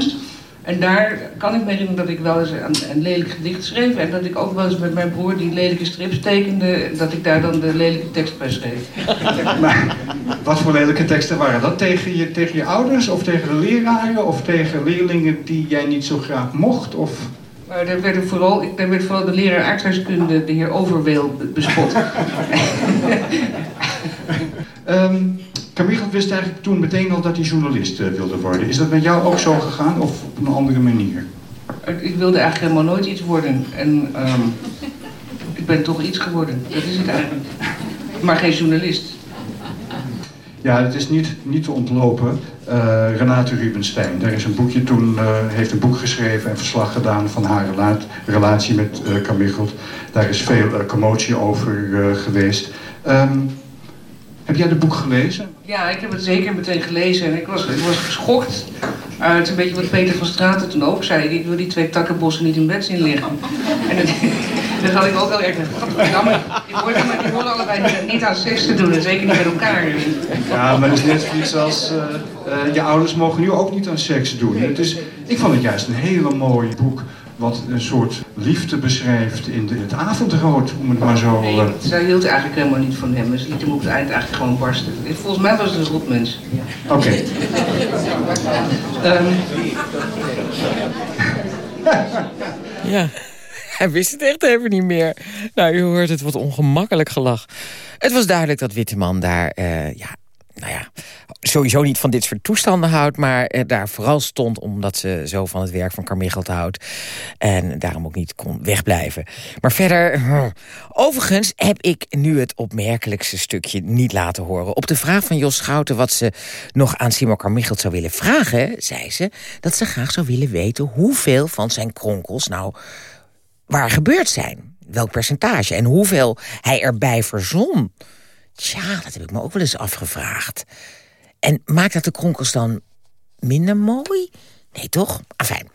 En daar kan ik me herinneren dat ik wel eens een, een lelijk gedicht schreef. En dat ik ook wel eens met mijn broer die lelijke strips tekende, dat ik daar dan de lelijke tekst bij schreef. Maar wat voor lelijke teksten waren dat? Tegen je, tegen je ouders of tegen de leraren of tegen leerlingen die jij niet zo graag mocht? Of... Maar daar werd, vooral, daar werd vooral de leraar aardrijkskunde, de heer Overweel, bespot. um, Camille wist eigenlijk toen meteen al dat hij journalist uh, wilde worden. Is dat met jou ook zo gegaan of op een andere manier? Ik wilde eigenlijk helemaal nooit iets worden. En um, ik ben toch iets geworden. Dat is het eigenlijk. Maar geen journalist. Ja, het is niet, niet te ontlopen. Uh, Renate Rubenstein, daar is een boekje toen, uh, heeft een boek geschreven en verslag gedaan van haar rela relatie met uh. Daar is veel commotie over geweest. Um, heb jij het boek gelezen? Ja, ik heb het zeker meteen gelezen en ik was, ik was geschokt. Uh, het is een beetje wat Peter van Straten toen ook zei. Ik wil die twee takkenbossen niet in bed zien liggen. En dat, dat had ik ook wel erg. Jammer, die horen, die horen allebei niet aan seks te doen en zeker niet met elkaar. Ja, maar het is net zoiets als... Uh, uh, je ouders mogen nu ook niet aan seks doen. Het is, ik vond het juist een hele mooi boek wat een soort liefde beschrijft in de, het avondrood, om het maar zo... Nee, uh... zij hield eigenlijk helemaal niet van hem. Ze liet hem op het eind eigenlijk gewoon barsten. Volgens mij was het een rotmens. Oké. Okay. um... ja. Hij wist het echt even niet meer. Nou, u hoort het wat ongemakkelijk gelach. Het was duidelijk dat Witteman daar uh, ja, nou ja, sowieso niet van dit soort toestanden houdt... maar eh, daar vooral stond omdat ze zo van het werk van Carmichael houdt... en daarom ook niet kon wegblijven. Maar verder... Hm. Overigens heb ik nu het opmerkelijkste stukje niet laten horen. Op de vraag van Jos Schouten wat ze nog aan Simon Carmichael zou willen vragen... zei ze dat ze graag zou willen weten hoeveel van zijn kronkels nou waar gebeurd zijn. Welk percentage en hoeveel hij erbij verzon... Tja, dat heb ik me ook wel eens afgevraagd. En maakt dat de kronkels dan minder mooi? Nee, toch? Afijn.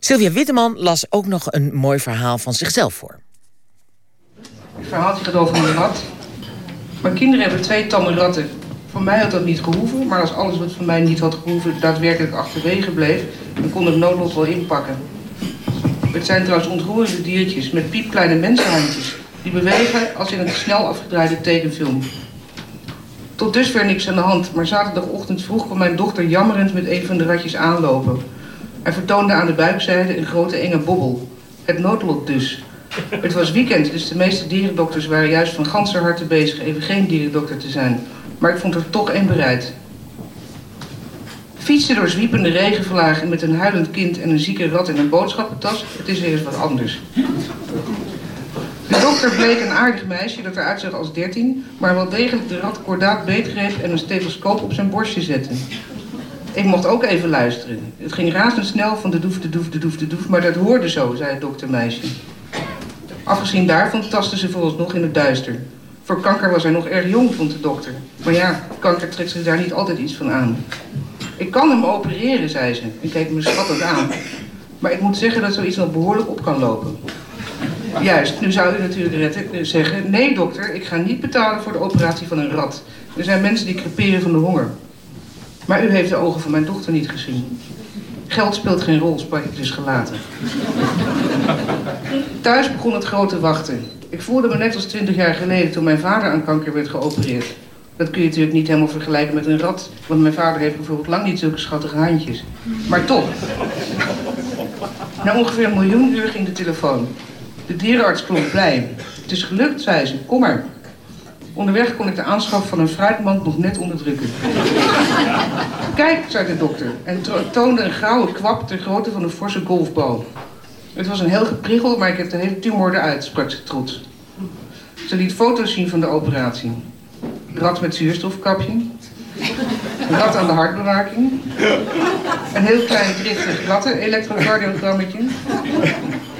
Sylvia Witteman las ook nog een mooi verhaal van zichzelf voor. Het verhaaltje gaat over een rat. Mijn kinderen hebben twee tamme ratten. Voor mij had dat niet gehoeven, maar als alles wat voor mij niet had gehoeven daadwerkelijk achterwege bleef, dan kon het noodlot wel inpakken. Het zijn trouwens ontroerende diertjes met piepkleine mensenhandjes. Die bewegen als in een snel afgedraaide tekenfilm. Tot dusver niks aan de hand, maar zaterdagochtend vroeg kwam mijn dochter jammerend met een van de ratjes aanlopen. Hij vertoonde aan de buikzijde een grote enge bobbel. Het noodlot dus. Het was weekend, dus de meeste dierendokters waren juist van ganse harte bezig even geen dierendokter te zijn. Maar ik vond er toch één bereid. Fietsen door zwiepende regenvlagen met een huilend kind en een zieke rat in een boodschappentas, het is weer eens wat anders. Dokter bleek een aardig meisje dat eruit zag als 13, maar wel degelijk de rat kordaat beetgreep en een stethoscoop op zijn borstje zette. Ik mocht ook even luisteren. Het ging razendsnel van de doef, de doef, de doef, de doef, maar dat hoorde zo, zei het doktermeisje. Afgezien daarvan tastte ze vooralsnog in het duister. Voor kanker was hij nog erg jong, vond de dokter. Maar ja, kanker trekt zich daar niet altijd iets van aan. Ik kan hem opereren, zei ze en keek me schattend aan. Maar ik moet zeggen dat zoiets nog behoorlijk op kan lopen. Juist, nu zou u natuurlijk zeggen... nee dokter, ik ga niet betalen voor de operatie van een rat. Er zijn mensen die creperen van de honger. Maar u heeft de ogen van mijn dochter niet gezien. Geld speelt geen rol, sprak ik dus gelaten. Thuis begon het grote wachten. Ik voelde me net als twintig jaar geleden toen mijn vader aan kanker werd geopereerd. Dat kun je natuurlijk niet helemaal vergelijken met een rat. Want mijn vader heeft bijvoorbeeld lang niet zulke schattige handjes. Maar toch. Na ongeveer een miljoen uur ging de telefoon. De dierenarts klonk blij. Het is gelukt, zei ze. Kom maar. Onderweg kon ik de aanschaf van een fruitmand nog net onderdrukken. Kijk, zei de dokter en toonde een grauwe kwap ter grootte van een forse golfbal. Het was een heel gepriegel, maar ik heb de hele tumor eruit, sprak ze trots. Ze liet foto's zien van de operatie. Rat met zuurstofkapje. Rat aan de hartbewaking. Een heel klein driftig ratten elektrocardiogrammetje.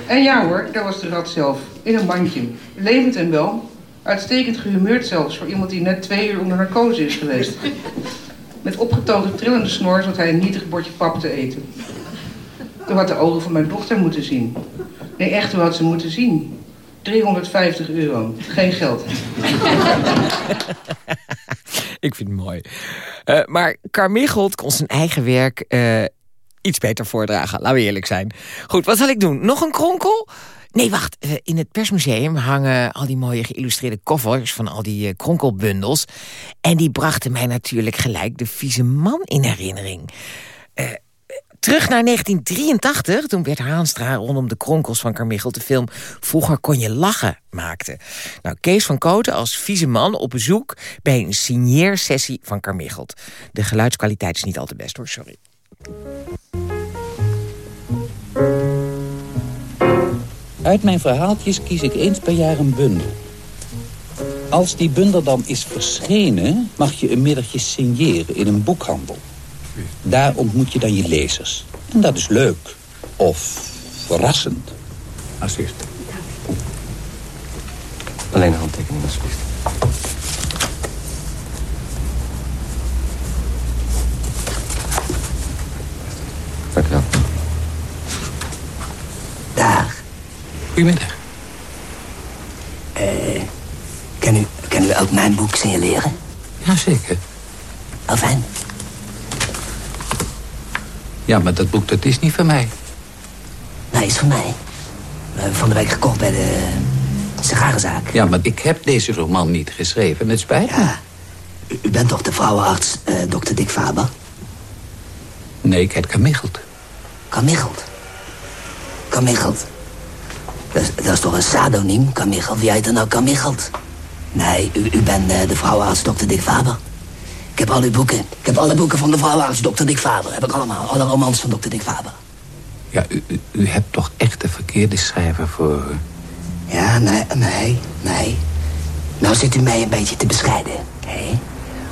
En ja hoor, daar was de rat zelf. In een mandje. Levend en wel. Uitstekend gehumeurd zelfs voor iemand die net twee uur onder narcose is geweest. Met opgetogen trillende snor zat hij een nietig bordje pap te eten. Toen had de ogen van mijn dochter moeten zien. Nee, echt, hoe had ze moeten zien? 350 euro. Geen geld. Ik vind het mooi. Uh, maar Carmichelt kon zijn eigen werk uh, iets beter voordragen, laten we eerlijk zijn. Goed, wat zal ik doen? Nog een kronkel? Nee, wacht. Eh, in het persmuseum hangen al die mooie geïllustreerde koffers... van al die eh, kronkelbundels. En die brachten mij natuurlijk gelijk de vieze man in herinnering. Uh, terug naar 1983, toen Bert Haanstra rondom de kronkels van Carmichel... de film Vroeger kon je lachen maakte. Nou, Kees van Koten als vieze man op bezoek... bij een signeersessie van Carmichelt. De geluidskwaliteit is niet al te best, hoor, sorry. Uit mijn verhaaltjes kies ik eens per jaar een bundel. Als die bundel dan is verschenen, mag je een middagje signeren in een boekhandel. Daar ontmoet je dan je lezers. En dat is leuk. Of verrassend. Alsjeblieft. Alleen een handtekening, alsjeblieft. Dank u wel. Dag. Goedemiddag. Eh, kan u, kan u ook mijn boek signaleren? Jazeker. Oh, fijn. Ja, maar dat boek dat is niet van mij. Nee, is van mij. We hebben van de week gekocht bij de sigarenzaak. Ja, maar ik heb deze roman niet geschreven. Het spijt me. Ja. U, u bent toch de vrouwenarts, eh, dokter Dick Faber? Nee, ik heb Kamichelt. Kamichelt? Kamichelt? Dat, is- dat is toch een pseudoniem, Kamichelt? Wie heet er nou Kamichelt? Nee, u, u bent eh, de vrouwenarts, dokter Dick Faber. Ik heb al uw boeken. Ik heb alle boeken van de vrouwenarts, dokter Dick Faber. Heb ik allemaal. Alle romans van dokter Dick Faber. Ja, u, u, u hebt toch echt de verkeerde schrijver voor... Ja, nee, nee, nee. Nou zit u mij een beetje te bescheiden, hè?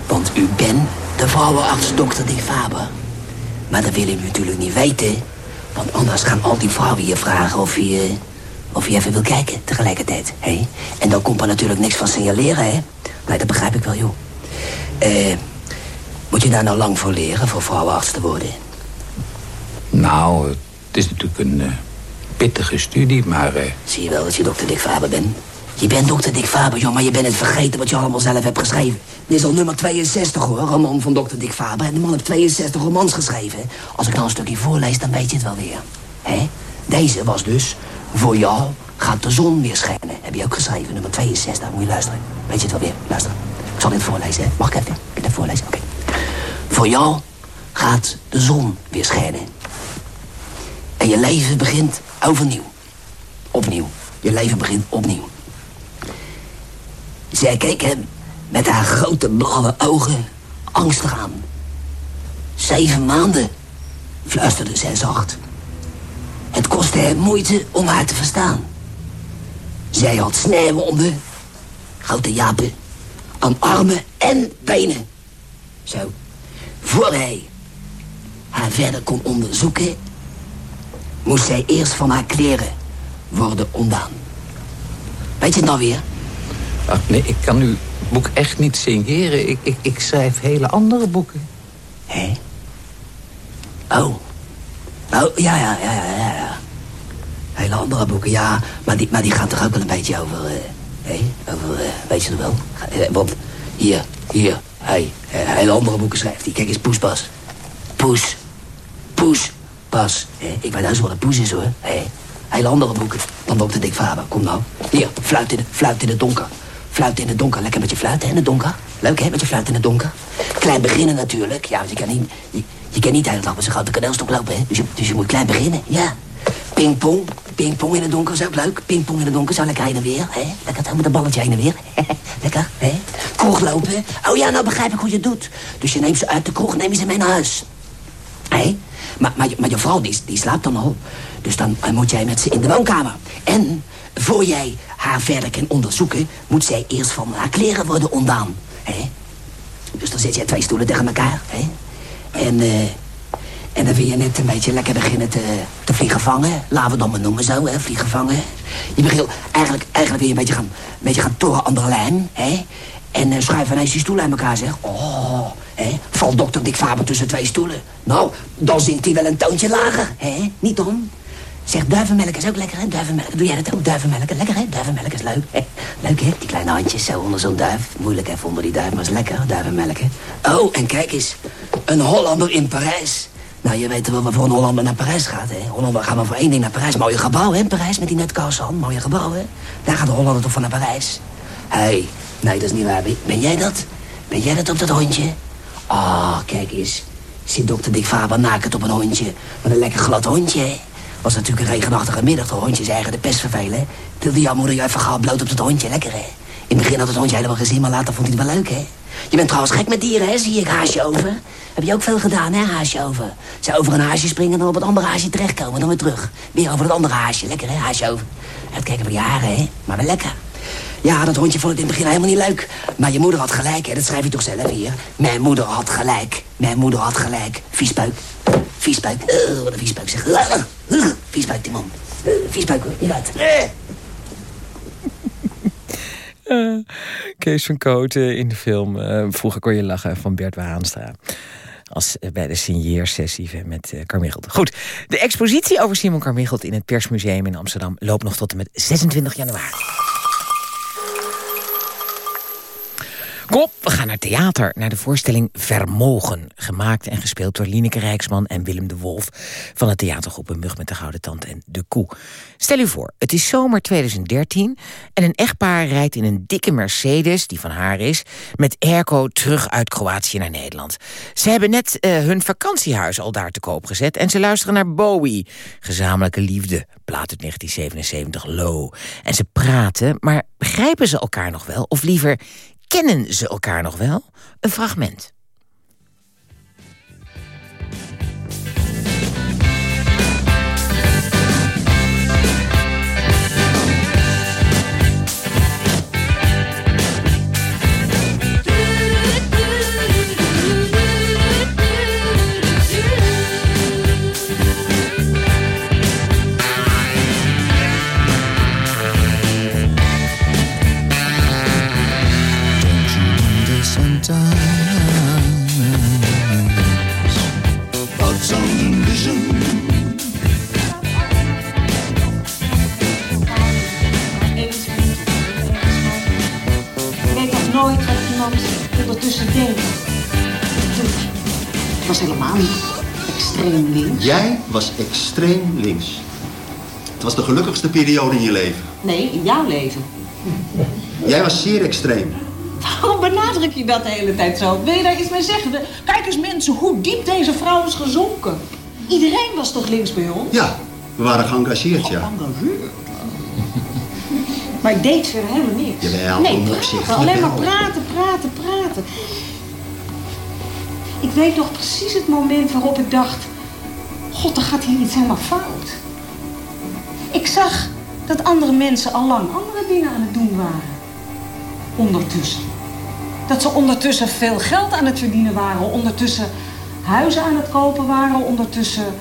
Want u bent de vrouwenarts dokter Dick Faber. Maar dat wil u natuurlijk niet weten. Want anders gaan al die vrouwen je vragen of je... of je even wil kijken tegelijkertijd, hè? En dan komt er natuurlijk niks van signaleren, hè? Nee, dat begrijp ik wel, joh. Eh, moet je daar nou lang voor leren, voor vrouwenarts te worden? Nou, het is natuurlijk een eh, pittige studie, maar... eh, Zie je wel dat je dokter Dick Faber bent? Je bent dokter Dick Faber, joh, maar je bent het vergeten wat je allemaal zelf hebt geschreven. Dit is al nummer 62, hoor, roman van dokter Dick Faber. En de man heeft 62 romans geschreven. Als ik dan een stukje voorlees, dan weet je het wel weer. Hè? Deze was dus... Voor jou gaat de zon weer schijnen. Heb je ook geschreven, nummer 62. Moet je luisteren. Weet je het wel weer? Luister. Ik zal dit voorlezen? Mag ik even? Ik het voorlezen? Oké. Voor jou gaat de zon weer schijnen. En je leven begint overnieuw. Opnieuw. Je leven begint opnieuw. Zij keek hem met haar grote blauwe ogen angstig aan. Zeven maanden, fluisterde zij zacht. Het kostte hem moeite om haar te verstaan. Zij had snijwonden, grote japen, aan armen en benen. Zo. Voor hij haar verder kon onderzoeken, moest zij eerst van haar kleren worden ontdaan. Weet je het nou weer? ach, nee, ik kan uw boek echt niet signeren. Ik, ik, ik schrijf hele andere boeken. Hé? Oh. Oh, ja, ja, ja, ja, ja, ja. Hele andere boeken, ja. Maar die, maar die gaan toch ook wel een beetje over... eh hé, over, eh, weet je nog wel? Eh, want hier, hier, hij, eh, hele andere boeken schrijft hij. Kijk eens, Poespas. Poes. Poes. Pas. Hé, ik weet eens wat een poes is, hoor. Hé, hele andere boeken dan dokter Dick Faber. Kom nou. Hier, fluit in, de, fluit in het donker. Fluit in het donker. Lekker met je fluiten in het donker. Leuk, hè, met je fluit in het donker. Klein beginnen natuurlijk. Ja, want je kan niet... Je, je kan niet de hele dag met zo'n grote kaneelstok lopen, hè. Dus je, dus je moet klein beginnen, ja. Pingpong. Pingpong in het donker ook leuk. Pingpong in het donker zou lekker heen en weer, hè. Lekker zo met een balletje heen en weer. lekker, hè. Kroeg lopen. Oh ja, nou begrijp ik hoe je het doet. Dus je neemt ze uit de kroeg, neem je ze mee naar huis. Hé? Maar, maar, maar je vrouw die, die slaapt dan al. Dus dan moet jij met ze in de woonkamer. En voor jij haar verder kan onderzoeken... moet zij eerst van haar kleren worden ontdaan. Hé? Dus dan zet jij twee stoelen tegen elkaar. Hè? En, eh, en dan wil je net een beetje lekker beginnen te, te vliegen vangen. Laten we dan maar noemen zo, hè, vliegen vangen. Je begint eigenlijk, eigenlijk je een beetje gaan, een beetje gaan torren aan de lijn. Hè? En eh, schuif ineens die stoelen aan elkaar, zeg. Oh, hè? Valt dokter Dick Faber tussen twee stoelen. Nou, dan zingt hij wel een toontje lager, hè? Niet dan? Zeg, duivenmelk is ook lekker, hè? Duivenmelk. Doe jij dat ook? Duivenmelk, lekker, hè? Duivenmelk is leuk. Hè? Leuk, hè? Die kleine handjes zo onder zo'n duif. Moeilijk even onder die duif, maar is lekker, duivenmelk, hè? Oh, en kijk eens. Een Hollander in Parijs. Nou, je weet wel waarvoor een Hollander naar Parijs gaat, hè? Hollander gaat maar voor één ding naar Parijs. Mooie gebouw, hè, Parijs, met die netkassen. Mooie gebouw, hè? Daar gaat de Hollander toch van naar Parijs. Hé, hey, nee, dat is niet waar. Ben, jij dat? Ben jij dat op dat hondje? Ah, kijk eens. Zit dokter Dick Faber nakend op een hondje. Met een lekker glad hondje, hè? Was natuurlijk een regenachtige middag. De hondjes eigen de pest vervelen. Tilde jouw moeder je even gauw bloot op dat hondje. Lekker, hè? In het begin had het hondje helemaal gezien, maar later vond hij het wel leuk, hè? Je bent trouwens gek met dieren, hè? Zie ik haasje over. Heb je ook veel gedaan, hè, haasje over? Ze over een haasje springen en dan op het andere haasje terechtkomen. Dan weer terug. Weer over het andere haasje. Lekker, hè, haasje over. Uitkijken voor je haren, hè? Maar wel lekker. Ja, dat hondje vond het in het begin helemaal niet leuk. Maar je moeder had gelijk, hè? Dat schrijf je toch zelf hier? Mijn moeder had gelijk. Mijn moeder had gelijk. Viespeuk. Viespeuk. Uh, wat een viespeuk, zeg. Uh, uh, viespeuk, die man. Viespeuk, hoor. Hieruit. Uh. Uh, Kees van Kooten in de film uh, Vroeger kon je lachen van Bert Waanstra. Als uh, bij de signeersessie met Carmichelt. Goed, de expositie over Simon Carmichelt in het Persmuseum in Amsterdam loopt nog tot en met 26 januari. Kom op, we gaan naar theater, naar de voorstelling Vermogen. Gemaakt en gespeeld door Lineke Rijksman en Willem de Wolf... van de theatergroep Een Mug met de Gouden Tand en De Koe. Stel u voor, het is zomer 2013... en een echtpaar rijdt in een dikke Mercedes, die van haar is... met airco terug uit Kroatië naar Nederland. Ze hebben net uh, hun vakantiehuis al daar te koop gezet... en ze luisteren naar Bowie, Gezamenlijke Liefde... plaat uit 1977, Low. En ze praten, maar begrijpen ze elkaar nog wel? Of liever Kennen ze elkaar nog wel? Een fragment. Was helemaal niet extreem links. Jij was extreem links. Het was de gelukkigste periode in je leven. Nee, in jouw leven. Jij was zeer extreem. Waarom benadruk je dat de hele tijd zo? Wil je daar iets mee zeggen? Kijk eens mensen, hoe diep deze vrouw is gezonken. Iedereen was toch links bij ons? Ja, we waren geëngageerd, ja. Geëngageerd? Maar ik deed verder helemaal niks. Jawel, nee, praten, alleen maar praten, praten, praten. Ik weet nog precies het moment waarop ik dacht... God, er gaat hier iets helemaal fout. Ik zag dat andere mensen al lang andere dingen aan het doen waren. Ondertussen. Dat ze ondertussen veel geld aan het verdienen waren. Ondertussen huizen aan het kopen waren. Ondertussen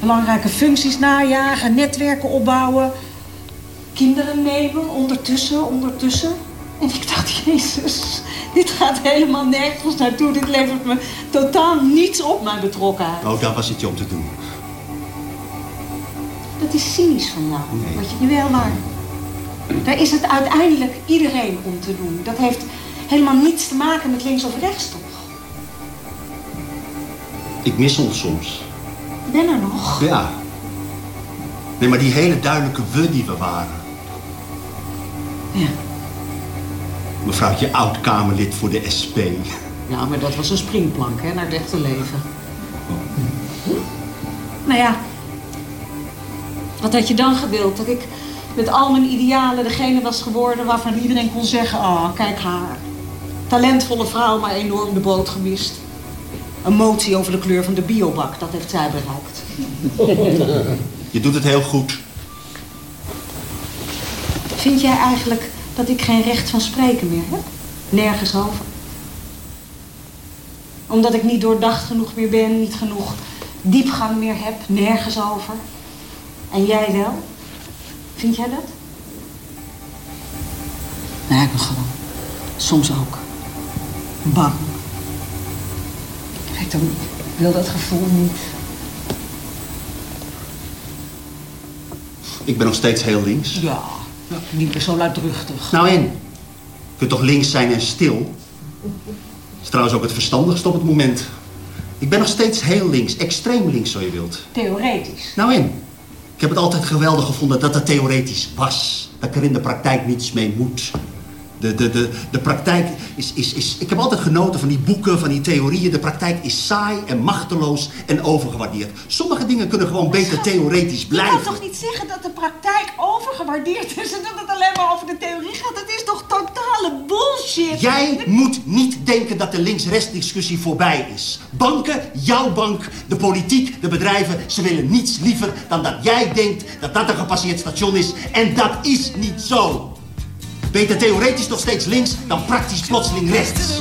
belangrijke functies najagen, netwerken opbouwen kinderen nemen, ondertussen, ondertussen. En ik dacht, jezus, dit gaat helemaal nergens naartoe. Dit levert me totaal niets op, mijn betrokkenheid. Oh, daar was het je om te doen. Dat is cynisch van jou. Nee. Wat je wel maar. Daar is het uiteindelijk iedereen om te doen. Dat heeft helemaal niets te maken met links of rechts, toch? Ik mis ons soms. Ben er nog. Ja. Nee, maar die hele duidelijke we die we waren. Ja. Mevrouwtje oud-Kamerlid voor de SP. Ja, maar dat was een springplank, hè, naar het echte leven. Nou ja, wat had je dan gewild? Dat ik met al mijn idealen degene was geworden waarvan iedereen kon zeggen... ah, kijk haar. Talentvolle vrouw, maar enorm de boot gemist. Een motie over de kleur van de biobak, dat heeft zij bereikt. Je doet het heel goed. Vind jij eigenlijk dat ik geen recht van spreken meer heb? Nergens over. Omdat ik niet doordacht genoeg meer ben, niet genoeg diepgang meer heb, nergens over. En jij wel? Vind jij dat? Nee, ik ben gewoon. Soms ook. Bang. Ik dan wil dat gevoel niet. Ik ben nog steeds heel links. Ja, niet meer zo luidruchtig. Nou en? Je kunt toch links zijn en stil? Dat is trouwens ook het verstandigste op het moment. Ik ben nog steeds heel links, extreem links zo je wilt. Theoretisch. Nou in. Ik heb het altijd geweldig gevonden dat het theoretisch was. Dat ik er in de praktijk niets mee moet. De, de, de, de praktijk is, is, is... Ik heb altijd genoten van die boeken, van die theorieën. De praktijk is saai en machteloos en overgewaardeerd. Sommige dingen kunnen gewoon beter theoretisch Je blijven. kan toch niet zeggen dat de praktijk overgewaardeerd is en dat het alleen maar over de theorie gaat? Het is toch totale bullshit? Jij moet niet denken dat de links-rechts discussie voorbij is. Banken, jouw bank, de politiek, de bedrijven, ze willen niets liever dan dat jij denkt dat dat een gepasseerd station is. En dat is niet zo. Beter theoretisch nog steeds links dan praktisch plotseling rechts.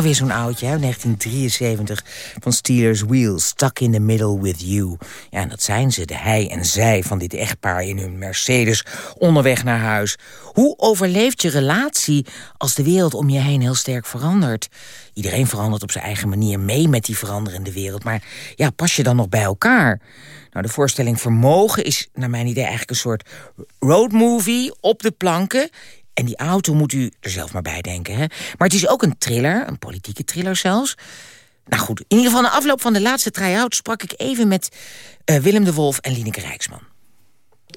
Alweer zo'n oudje, hè? 1973 van Steelers Wheels, Stuck in the Middle with You. Ja, en dat zijn ze, de hij en zij van dit echtpaar in hun Mercedes onderweg naar huis. Hoe overleeft je relatie als de wereld om je heen heel sterk verandert? Iedereen verandert op zijn eigen manier mee met die veranderende wereld. Maar ja, pas je dan nog bij elkaar? Nou, de voorstelling Vermogen is naar mijn idee eigenlijk een soort roadmovie op de planken. En die auto moet u er zelf maar bij denken. Hè? Maar het is ook een thriller, een politieke thriller zelfs. Nou goed, in ieder geval na afloop van de laatste try-out... sprak ik even met eh, Willem de Wolf en Lineke Rijksman.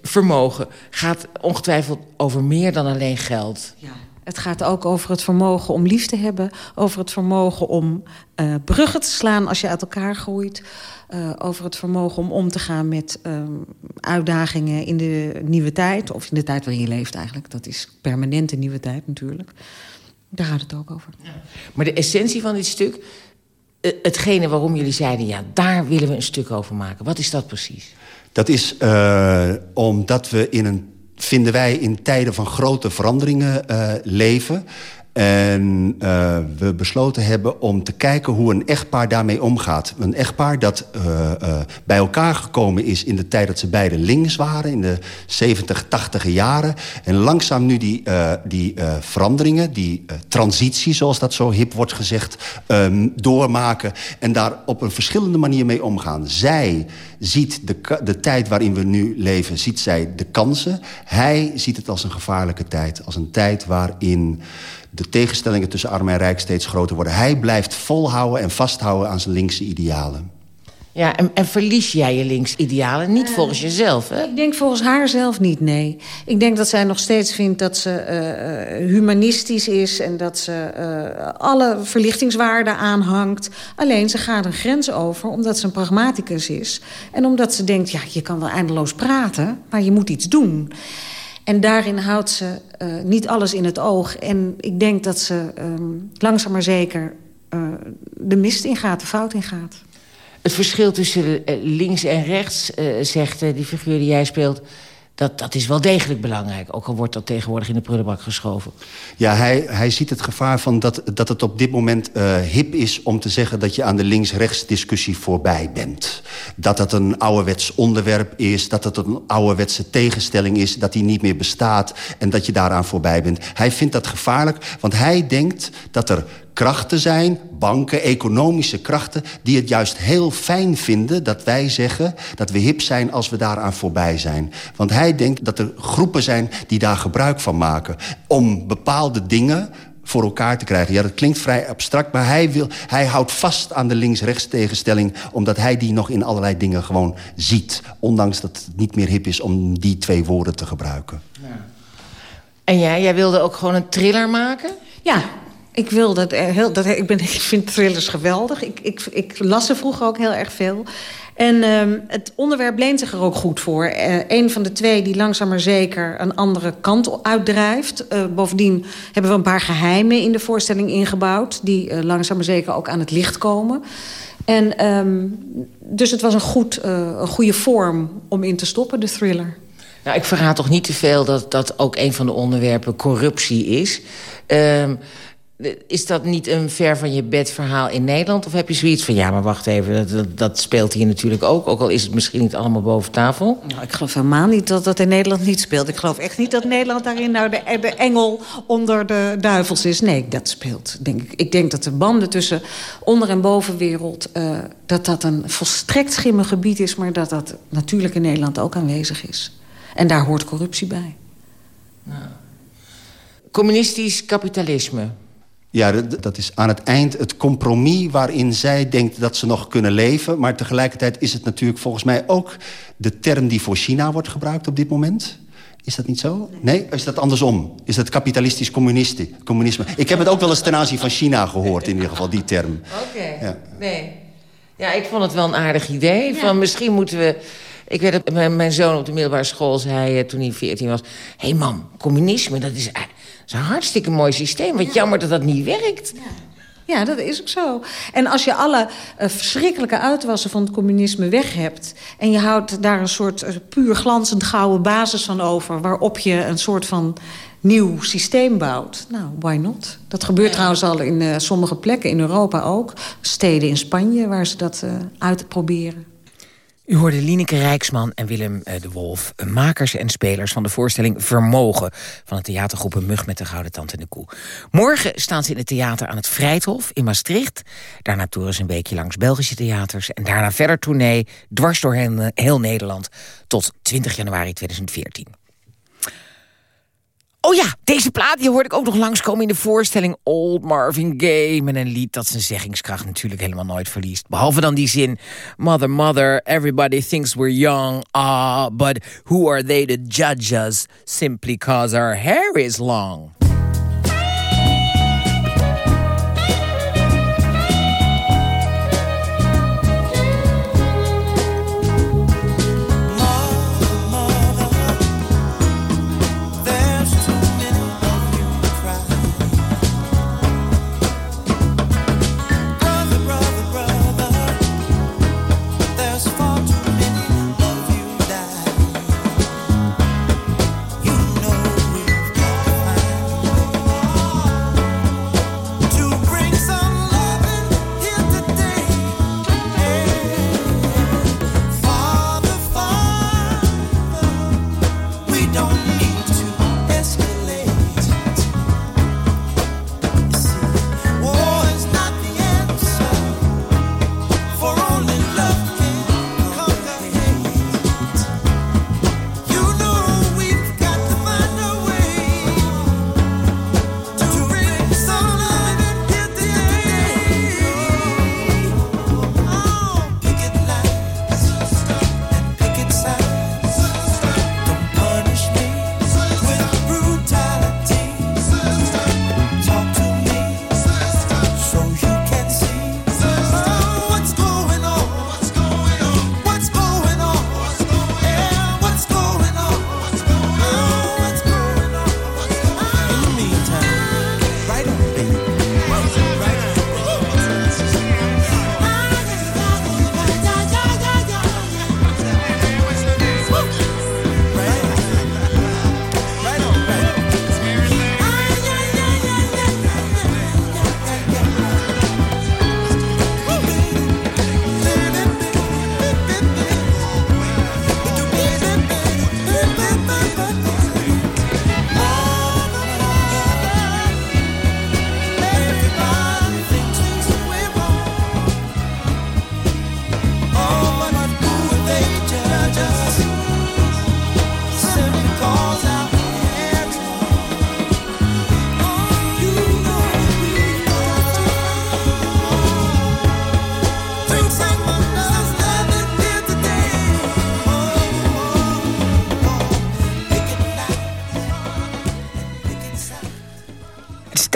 Vermogen gaat ongetwijfeld over meer dan alleen geld. Het gaat ook over het vermogen om lief te hebben. Over het vermogen om eh, bruggen te slaan als je uit elkaar groeit. Eh, over het vermogen om om te gaan met ehm, uitdagingen in de nieuwe tijd. Of in de tijd waarin je leeft eigenlijk. Dat is permanente nieuwe tijd natuurlijk. Daar gaat het ook over. Maar de essentie van dit stuk... eh, hetgene waarom jullie zeiden... ja, daar willen we een stuk over maken. Wat is dat precies? Dat is eh, omdat we in een, vinden wij, in tijden van grote veranderingen eh, leven. En eh, we besloten hebben om te kijken hoe een echtpaar daarmee omgaat. Een echtpaar dat eh, eh, bij elkaar gekomen is in de tijd dat ze beide links waren... in de 70, 80 jaren. En langzaam nu die, die veranderingen, die transitie... zoals dat zo hip wordt gezegd, ehm, doormaken... en daar op een verschillende manier mee omgaan. Zij ziet de, de tijd waarin we nu leven, ziet zij de kansen. Hij ziet het als een gevaarlijke tijd. Als een tijd waarin de tegenstellingen tussen arm en rijk steeds groter worden. Hij blijft volhouden en vasthouden aan zijn linkse idealen. Ja, en, en verlies jij je linksidealen niet volgens jezelf, hè? Ik denk volgens haar zelf niet, nee. Ik denk dat zij nog steeds vindt dat ze eh, eh, humanistisch is... en dat ze eh, alle verlichtingswaarden aanhangt. Alleen ze gaat een grens over omdat ze een pragmaticus is. En omdat ze denkt, ja, je kan wel eindeloos praten... maar je moet iets doen. En daarin houdt ze eh, niet alles in het oog. En ik denk dat ze ehm, langzaam maar zeker eh, de mist ingaat, de fout ingaat. Het verschil tussen eh, links en rechts, zegt die figuur die jij speelt... Dat, dat is wel degelijk belangrijk. Ook al wordt dat tegenwoordig in de prullenbak geschoven. Ja, hij, hij ziet het gevaar van dat, dat het op dit moment eh, hip is om te zeggen dat je aan de links-rechts discussie voorbij bent. Dat het een ouderwets onderwerp is, dat het een ouderwetse tegenstelling is, dat die niet meer bestaat en dat je daaraan voorbij bent. Hij vindt dat gevaarlijk, want hij denkt dat er krachten zijn, banken, economische krachten... die het juist heel fijn vinden dat wij zeggen dat we hip zijn als we daaraan voorbij zijn. Want hij denkt dat er groepen zijn die daar gebruik van maken... om bepaalde dingen voor elkaar te krijgen. Ja, dat klinkt vrij abstract, maar hij, wil, hij houdt vast aan de links-rechts tegenstelling... omdat hij die nog in allerlei dingen gewoon ziet. Ondanks dat het niet meer hip is om die twee woorden te gebruiken. En jij, jij wilde ook gewoon een thriller maken? Ja, ik wil dat heel. Dat, ik, ben, ik vind thrillers geweldig. Ik, ik, ik las ze vroeger ook heel erg veel. En ehm, het onderwerp leent zich er ook goed voor. Eh een van de twee die langzaam maar zeker een andere kant uitdrijft. Eh, bovendien hebben we een paar geheimen in de voorstelling ingebouwd... die eh, langzaam maar zeker ook aan het licht komen. En ehm, dus het was een, goed, een goede vorm om in te stoppen, de thriller. Nou, ik verraad toch niet te veel dat dat ook een van de onderwerpen corruptie is. Ehm, Is dat niet een ver van je bed verhaal in Nederland? Of heb je zoiets van, ja, maar wacht even, dat, dat, dat speelt hier natuurlijk ook. Ook al is het misschien niet allemaal boven tafel. Nou, ik geloof helemaal niet dat dat in Nederland niet speelt. Ik geloof echt niet dat Nederland daarin nou de, de engel onder de duivels is. Nee, dat speelt, denk ik. Ik denk dat de banden tussen onder- en bovenwereld... Uh, dat dat een volstrekt schimmig gebied is... maar dat dat natuurlijk in Nederland ook aanwezig is. En daar hoort corruptie bij. Nou. Communistisch kapitalisme. Ja, dat is aan het eind het compromis waarin zij denkt dat ze nog kunnen leven. Maar tegelijkertijd is het natuurlijk volgens mij ook de term die voor China wordt gebruikt op dit moment. Is dat niet zo? Nee? Is dat andersom? Is dat kapitalistisch communisme? Ik heb het ook wel eens ten aanzien van China gehoord, in ieder geval, die term. Oké, okay. ja. nee. Ja, ik vond het wel een aardig idee. Ja. Van misschien moeten we... Ik weet dat mijn, mijn zoon op de middelbare school zei toen hij 14 was... Hé hey mam, communisme, dat is, is een hartstikke mooi systeem. Wat ja. jammer dat dat niet werkt. Ja. Ja, dat is ook zo. En als je alle uh, verschrikkelijke uitwassen van het communisme weg hebt... en je houdt daar een soort uh, puur glanzend gouden basis van over... waarop je een soort van nieuw systeem bouwt. Nou, why not? Dat gebeurt ja. trouwens al in uh, sommige plekken in Europa ook. Steden in Spanje waar ze dat uitproberen. U hoorde Lineke Rijksman en Willem de Wolf, makers en spelers van de voorstelling Vermogen van het theatergroep Mug met de Gouden Tand en de Koe. Morgen staan ze in het theater aan het Vrijthof in Maastricht. Daarna toeren ze een weekje langs Belgische theaters en daarna verder tournee dwars door heel Nederland tot 20 januari 2014. Oh ja, deze plaat die hoorde ik ook nog langskomen in de voorstelling Old Marvin Gaye... met een lied dat zijn zeggingskracht natuurlijk helemaal nooit verliest. Behalve dan die zin... Mother, mother, everybody thinks we're young, ah... but who are they to judge us simply cause our hair is long?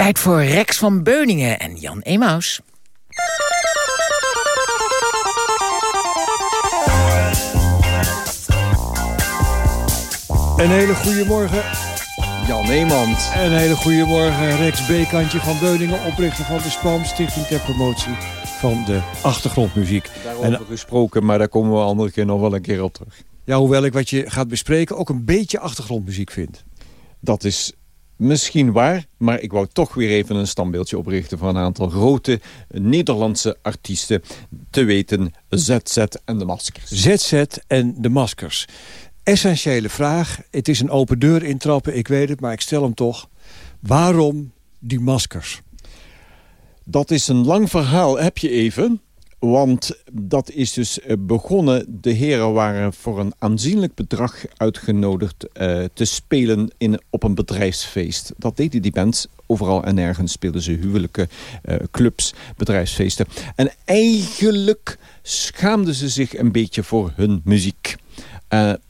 Tijd voor Rex van Beuningen en Jan Emaus. Een hele goede morgen. Jan Eemans. Een hele goede morgen. Rex Bekantje van Beuningen, oprichter van de Spalm Stichting ter promotie van de achtergrondmuziek. Daarover en, gesproken, maar daar komen we andere keer nog wel een keer op terug. Ja, hoewel ik wat je gaat bespreken ook een beetje achtergrondmuziek vind. Dat is Misschien waar, maar ik wou toch weer even een standbeeldje oprichten... van een aantal grote Nederlandse artiesten. Te weten ZZ en de Maskers. ZZ en de Maskers. Essentiële vraag. Het is een open deur intrappen, ik weet het, maar ik stel hem toch. Waarom die maskers? Dat is een lang verhaal, heb je even. Want dat is dus eh, begonnen. De heren waren voor een aanzienlijk bedrag uitgenodigd... eh, te spelen in, op een bedrijfsfeest. Dat deden die bands. Overal en nergens speelden ze huwelijken, eh, clubs, bedrijfsfeesten. En eigenlijk schaamden ze zich een beetje voor hun muziek.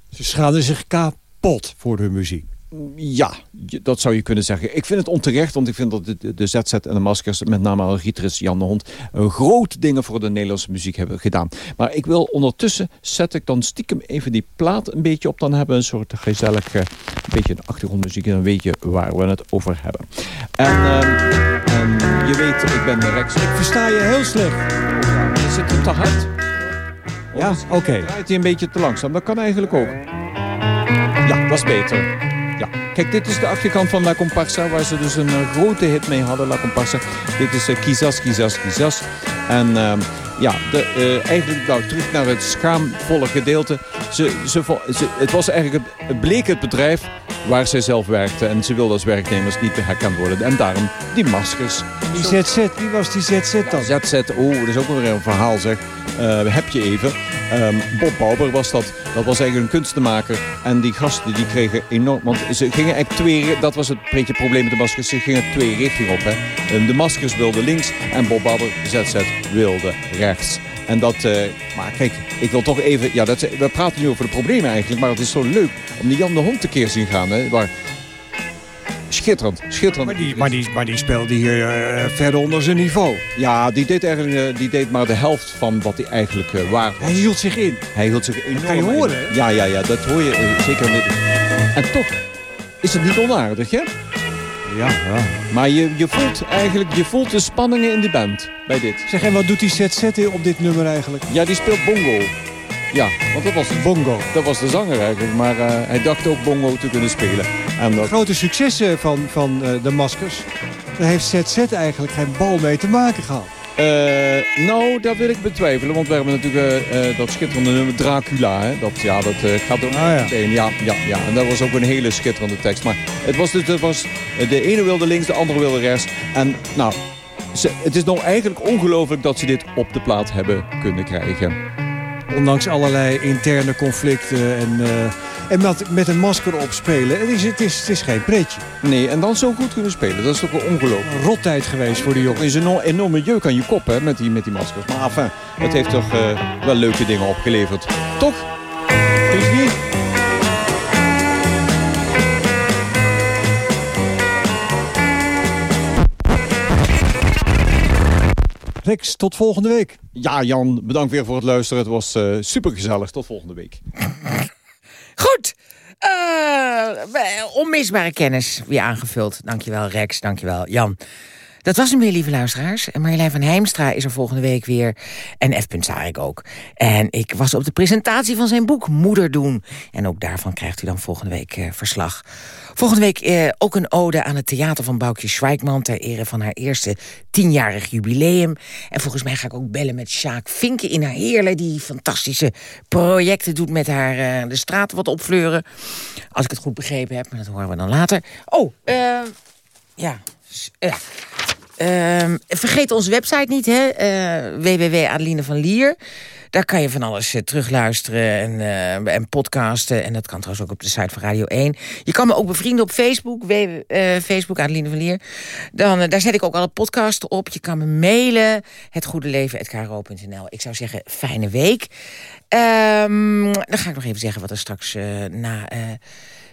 Ze schaamden zich kapot voor hun muziek. Ja, je- dat zou je kunnen zeggen. Ik vind het onterecht, want ik vind dat de, de ZZ en de Maskers... met name al Jan de Hond... eh, grote dingen voor de Nederlandse muziek hebben gedaan. Maar ik wil ondertussen, zet ik dan stiekem even die plaat een beetje op. Dan hebben we een soort gezellig, eh, een beetje een achtergrondmuziek... en dan weet je waar we het over hebben. En, ehm, en je weet, ik ben Rex. Ik versta je heel slecht. Is het te hard? Ja, oké. Draait hij een beetje te langzaam? Dat kan eigenlijk ook. Ja, dat is beter. Ja. Kijk, dit is de achterkant van La Comparsa, waar ze dus een eh, grote hit mee hadden, La Comparsa. Dit is uh, Kizas, Kizas, Kizas. En ehm, ja, de, eh, eigenlijk nou, terug naar het schaamvolle gedeelte. Ze, ze, het was eigenlijk het, bleek het bedrijf waar zij zelf werkte. En ze wilden als werknemers niet herkend worden. En daarom die maskers. Die ZZ, wie was die ZZ dan? ZZ, oh, dat is ook weer een verhaal zeg. Eh, heb je even. Ehm, Bob Bauber was dat. Dat was eigenlijk een kunstenmaker. En die gasten die kregen enorm... Want ze gingen eigenlijk twee... Dat was het beetje probleem met de maskers. Ze gingen twee richtingen op. Hè. Ehm, De maskers wilden links. En Bob Bauber, ZZ, wilde rechts. En dat... eh, maar kijk, ik wil toch even... Ja, dat, we praten nu over de problemen eigenlijk. Maar het is zo leuk om die Jan de Hond te keer zien gaan. Hè, waar, schitterend, schitterend. Maar die, maar die, maar die speelde hier eh, verder onder zijn niveau. Ja, die deed, eigenlijk, eh, die deed maar de helft van wat hij eigenlijk eh, waard was. Hij hield zich in. Hij hield zich enorm kan je in. horen? Ja, ja, ja, dat hoor je zeker. Met... En toch is het niet onaardig, hè? Ja, ja. Maar je, je voelt eigenlijk je voelt de spanningen in die band bij dit. Zeg, en wat doet die ZZ op dit nummer eigenlijk? Ja, die speelt bongo. Ja, want dat was, Bongo. dat was de zanger eigenlijk. Maar eh, hij dacht ook bongo te kunnen spelen. En dat, Grote successen van, van eh, de maskers. Daar heeft ZZ eigenlijk geen bal mee te maken gehad. Eh, nou, dat wil ik betwijfelen. Want we hebben natuurlijk eh, eh, dat schitterende nummer Dracula. Hè? Dat, ja, dat eh, gaat ook ja. meteen. Ja, ja, ja. En dat was ook een hele schitterende tekst. Maar het was dus, het was, eh, de ene wilde links, de andere wilde rechts. En nou, ze, het is nou eigenlijk ongelooflijk dat ze dit op de plaat hebben kunnen krijgen. Ondanks allerlei interne conflicten en, eh, en met, met een masker opspelen. Het is, het, is, het is geen pretje. Nee, en dan zo goed kunnen spelen. Dat is toch wel ongelooflijk. Een rottijd geweest voor die jongen. Er is een enorme jeuk aan je kop hè, met, die, met die maskers. Maar enfin, het heeft toch eh, wel leuke dingen opgeleverd. Toch? Rex, tot volgende week. Ja, Jan, bedankt weer voor het luisteren. Het was eh super gezellig. Tot volgende week. Goed. Eh, onmisbare kennis weer aangevuld. Dankjewel Rex, dankjewel Jan. Dat was hem weer, lieve luisteraars. En Marjolein van Heimstra is er volgende week weer. En F. Sarik ook. En ik was op de presentatie van zijn boek Moeder doen. En ook daarvan krijgt u dan volgende week eh, verslag. Volgende week eh, ook een ode aan het theater van Boukje Schweikman... ter ere van haar eerste tienjarig jubileum. En volgens mij ga ik ook bellen met Sjaak Vinken in haar Heerlen... die fantastische projecten doet met haar eh, de straten wat opfleuren. Als ik het goed begrepen heb, maar dat horen we dan later. Oh, eh, ja. Ehm, vergeet onze website niet, hè? eh www.adeline van Lier. Daar kan je van alles eh, terugluisteren en, eh, en podcasten. En dat kan trouwens ook op de site van Radio 1. Je kan me ook bevrienden op Facebook. www, Facebook Adeline van Lier. Dan, daar zet ik ook alle podcasten op. Je kan me mailen. hetgoedeleven.kro.nl Ik zou zeggen, fijne week. Ehm, dan ga ik nog even zeggen wat er straks na...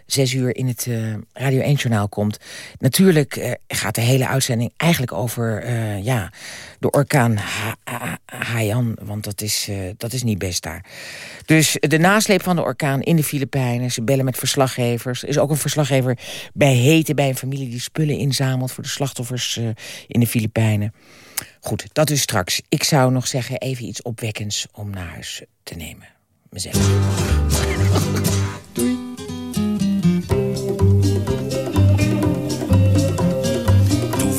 zes uur in het eh, Radio 1-journaal komt. Natuurlijk eh, gaat de hele uitzending eigenlijk over eh, ja, de orkaan Ha- Ha- Haiyan. Want dat is, dat is niet best daar. Dus de nasleep van de orkaan in de Filipijnen. Ze bellen met verslaggevers. Er is ook een verslaggever bij Heten... bij een familie die spullen inzamelt... voor de slachtoffers in de Filipijnen. Goed, dat is straks. Ik zou nog zeggen even iets opwekkends om naar huis te nemen. Mezelf.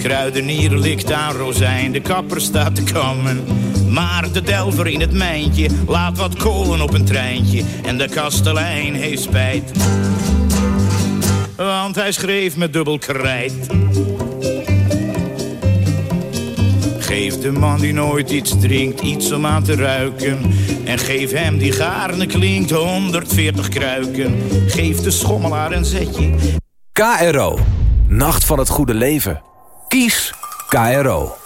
Kruidenier likt aan rozijn, de kapper staat te kammen. Maar de delver in het mijntje laat wat kolen op een treintje. En de kastelein heeft spijt. Want hij schreef met dubbel krijt. Geef de man die nooit iets drinkt, iets om aan te ruiken. En geef hem die gaarne klinkt 140 kruiken. Geef de schommelaar een zetje. KRO. Nacht van het goede leven. Kies KRO.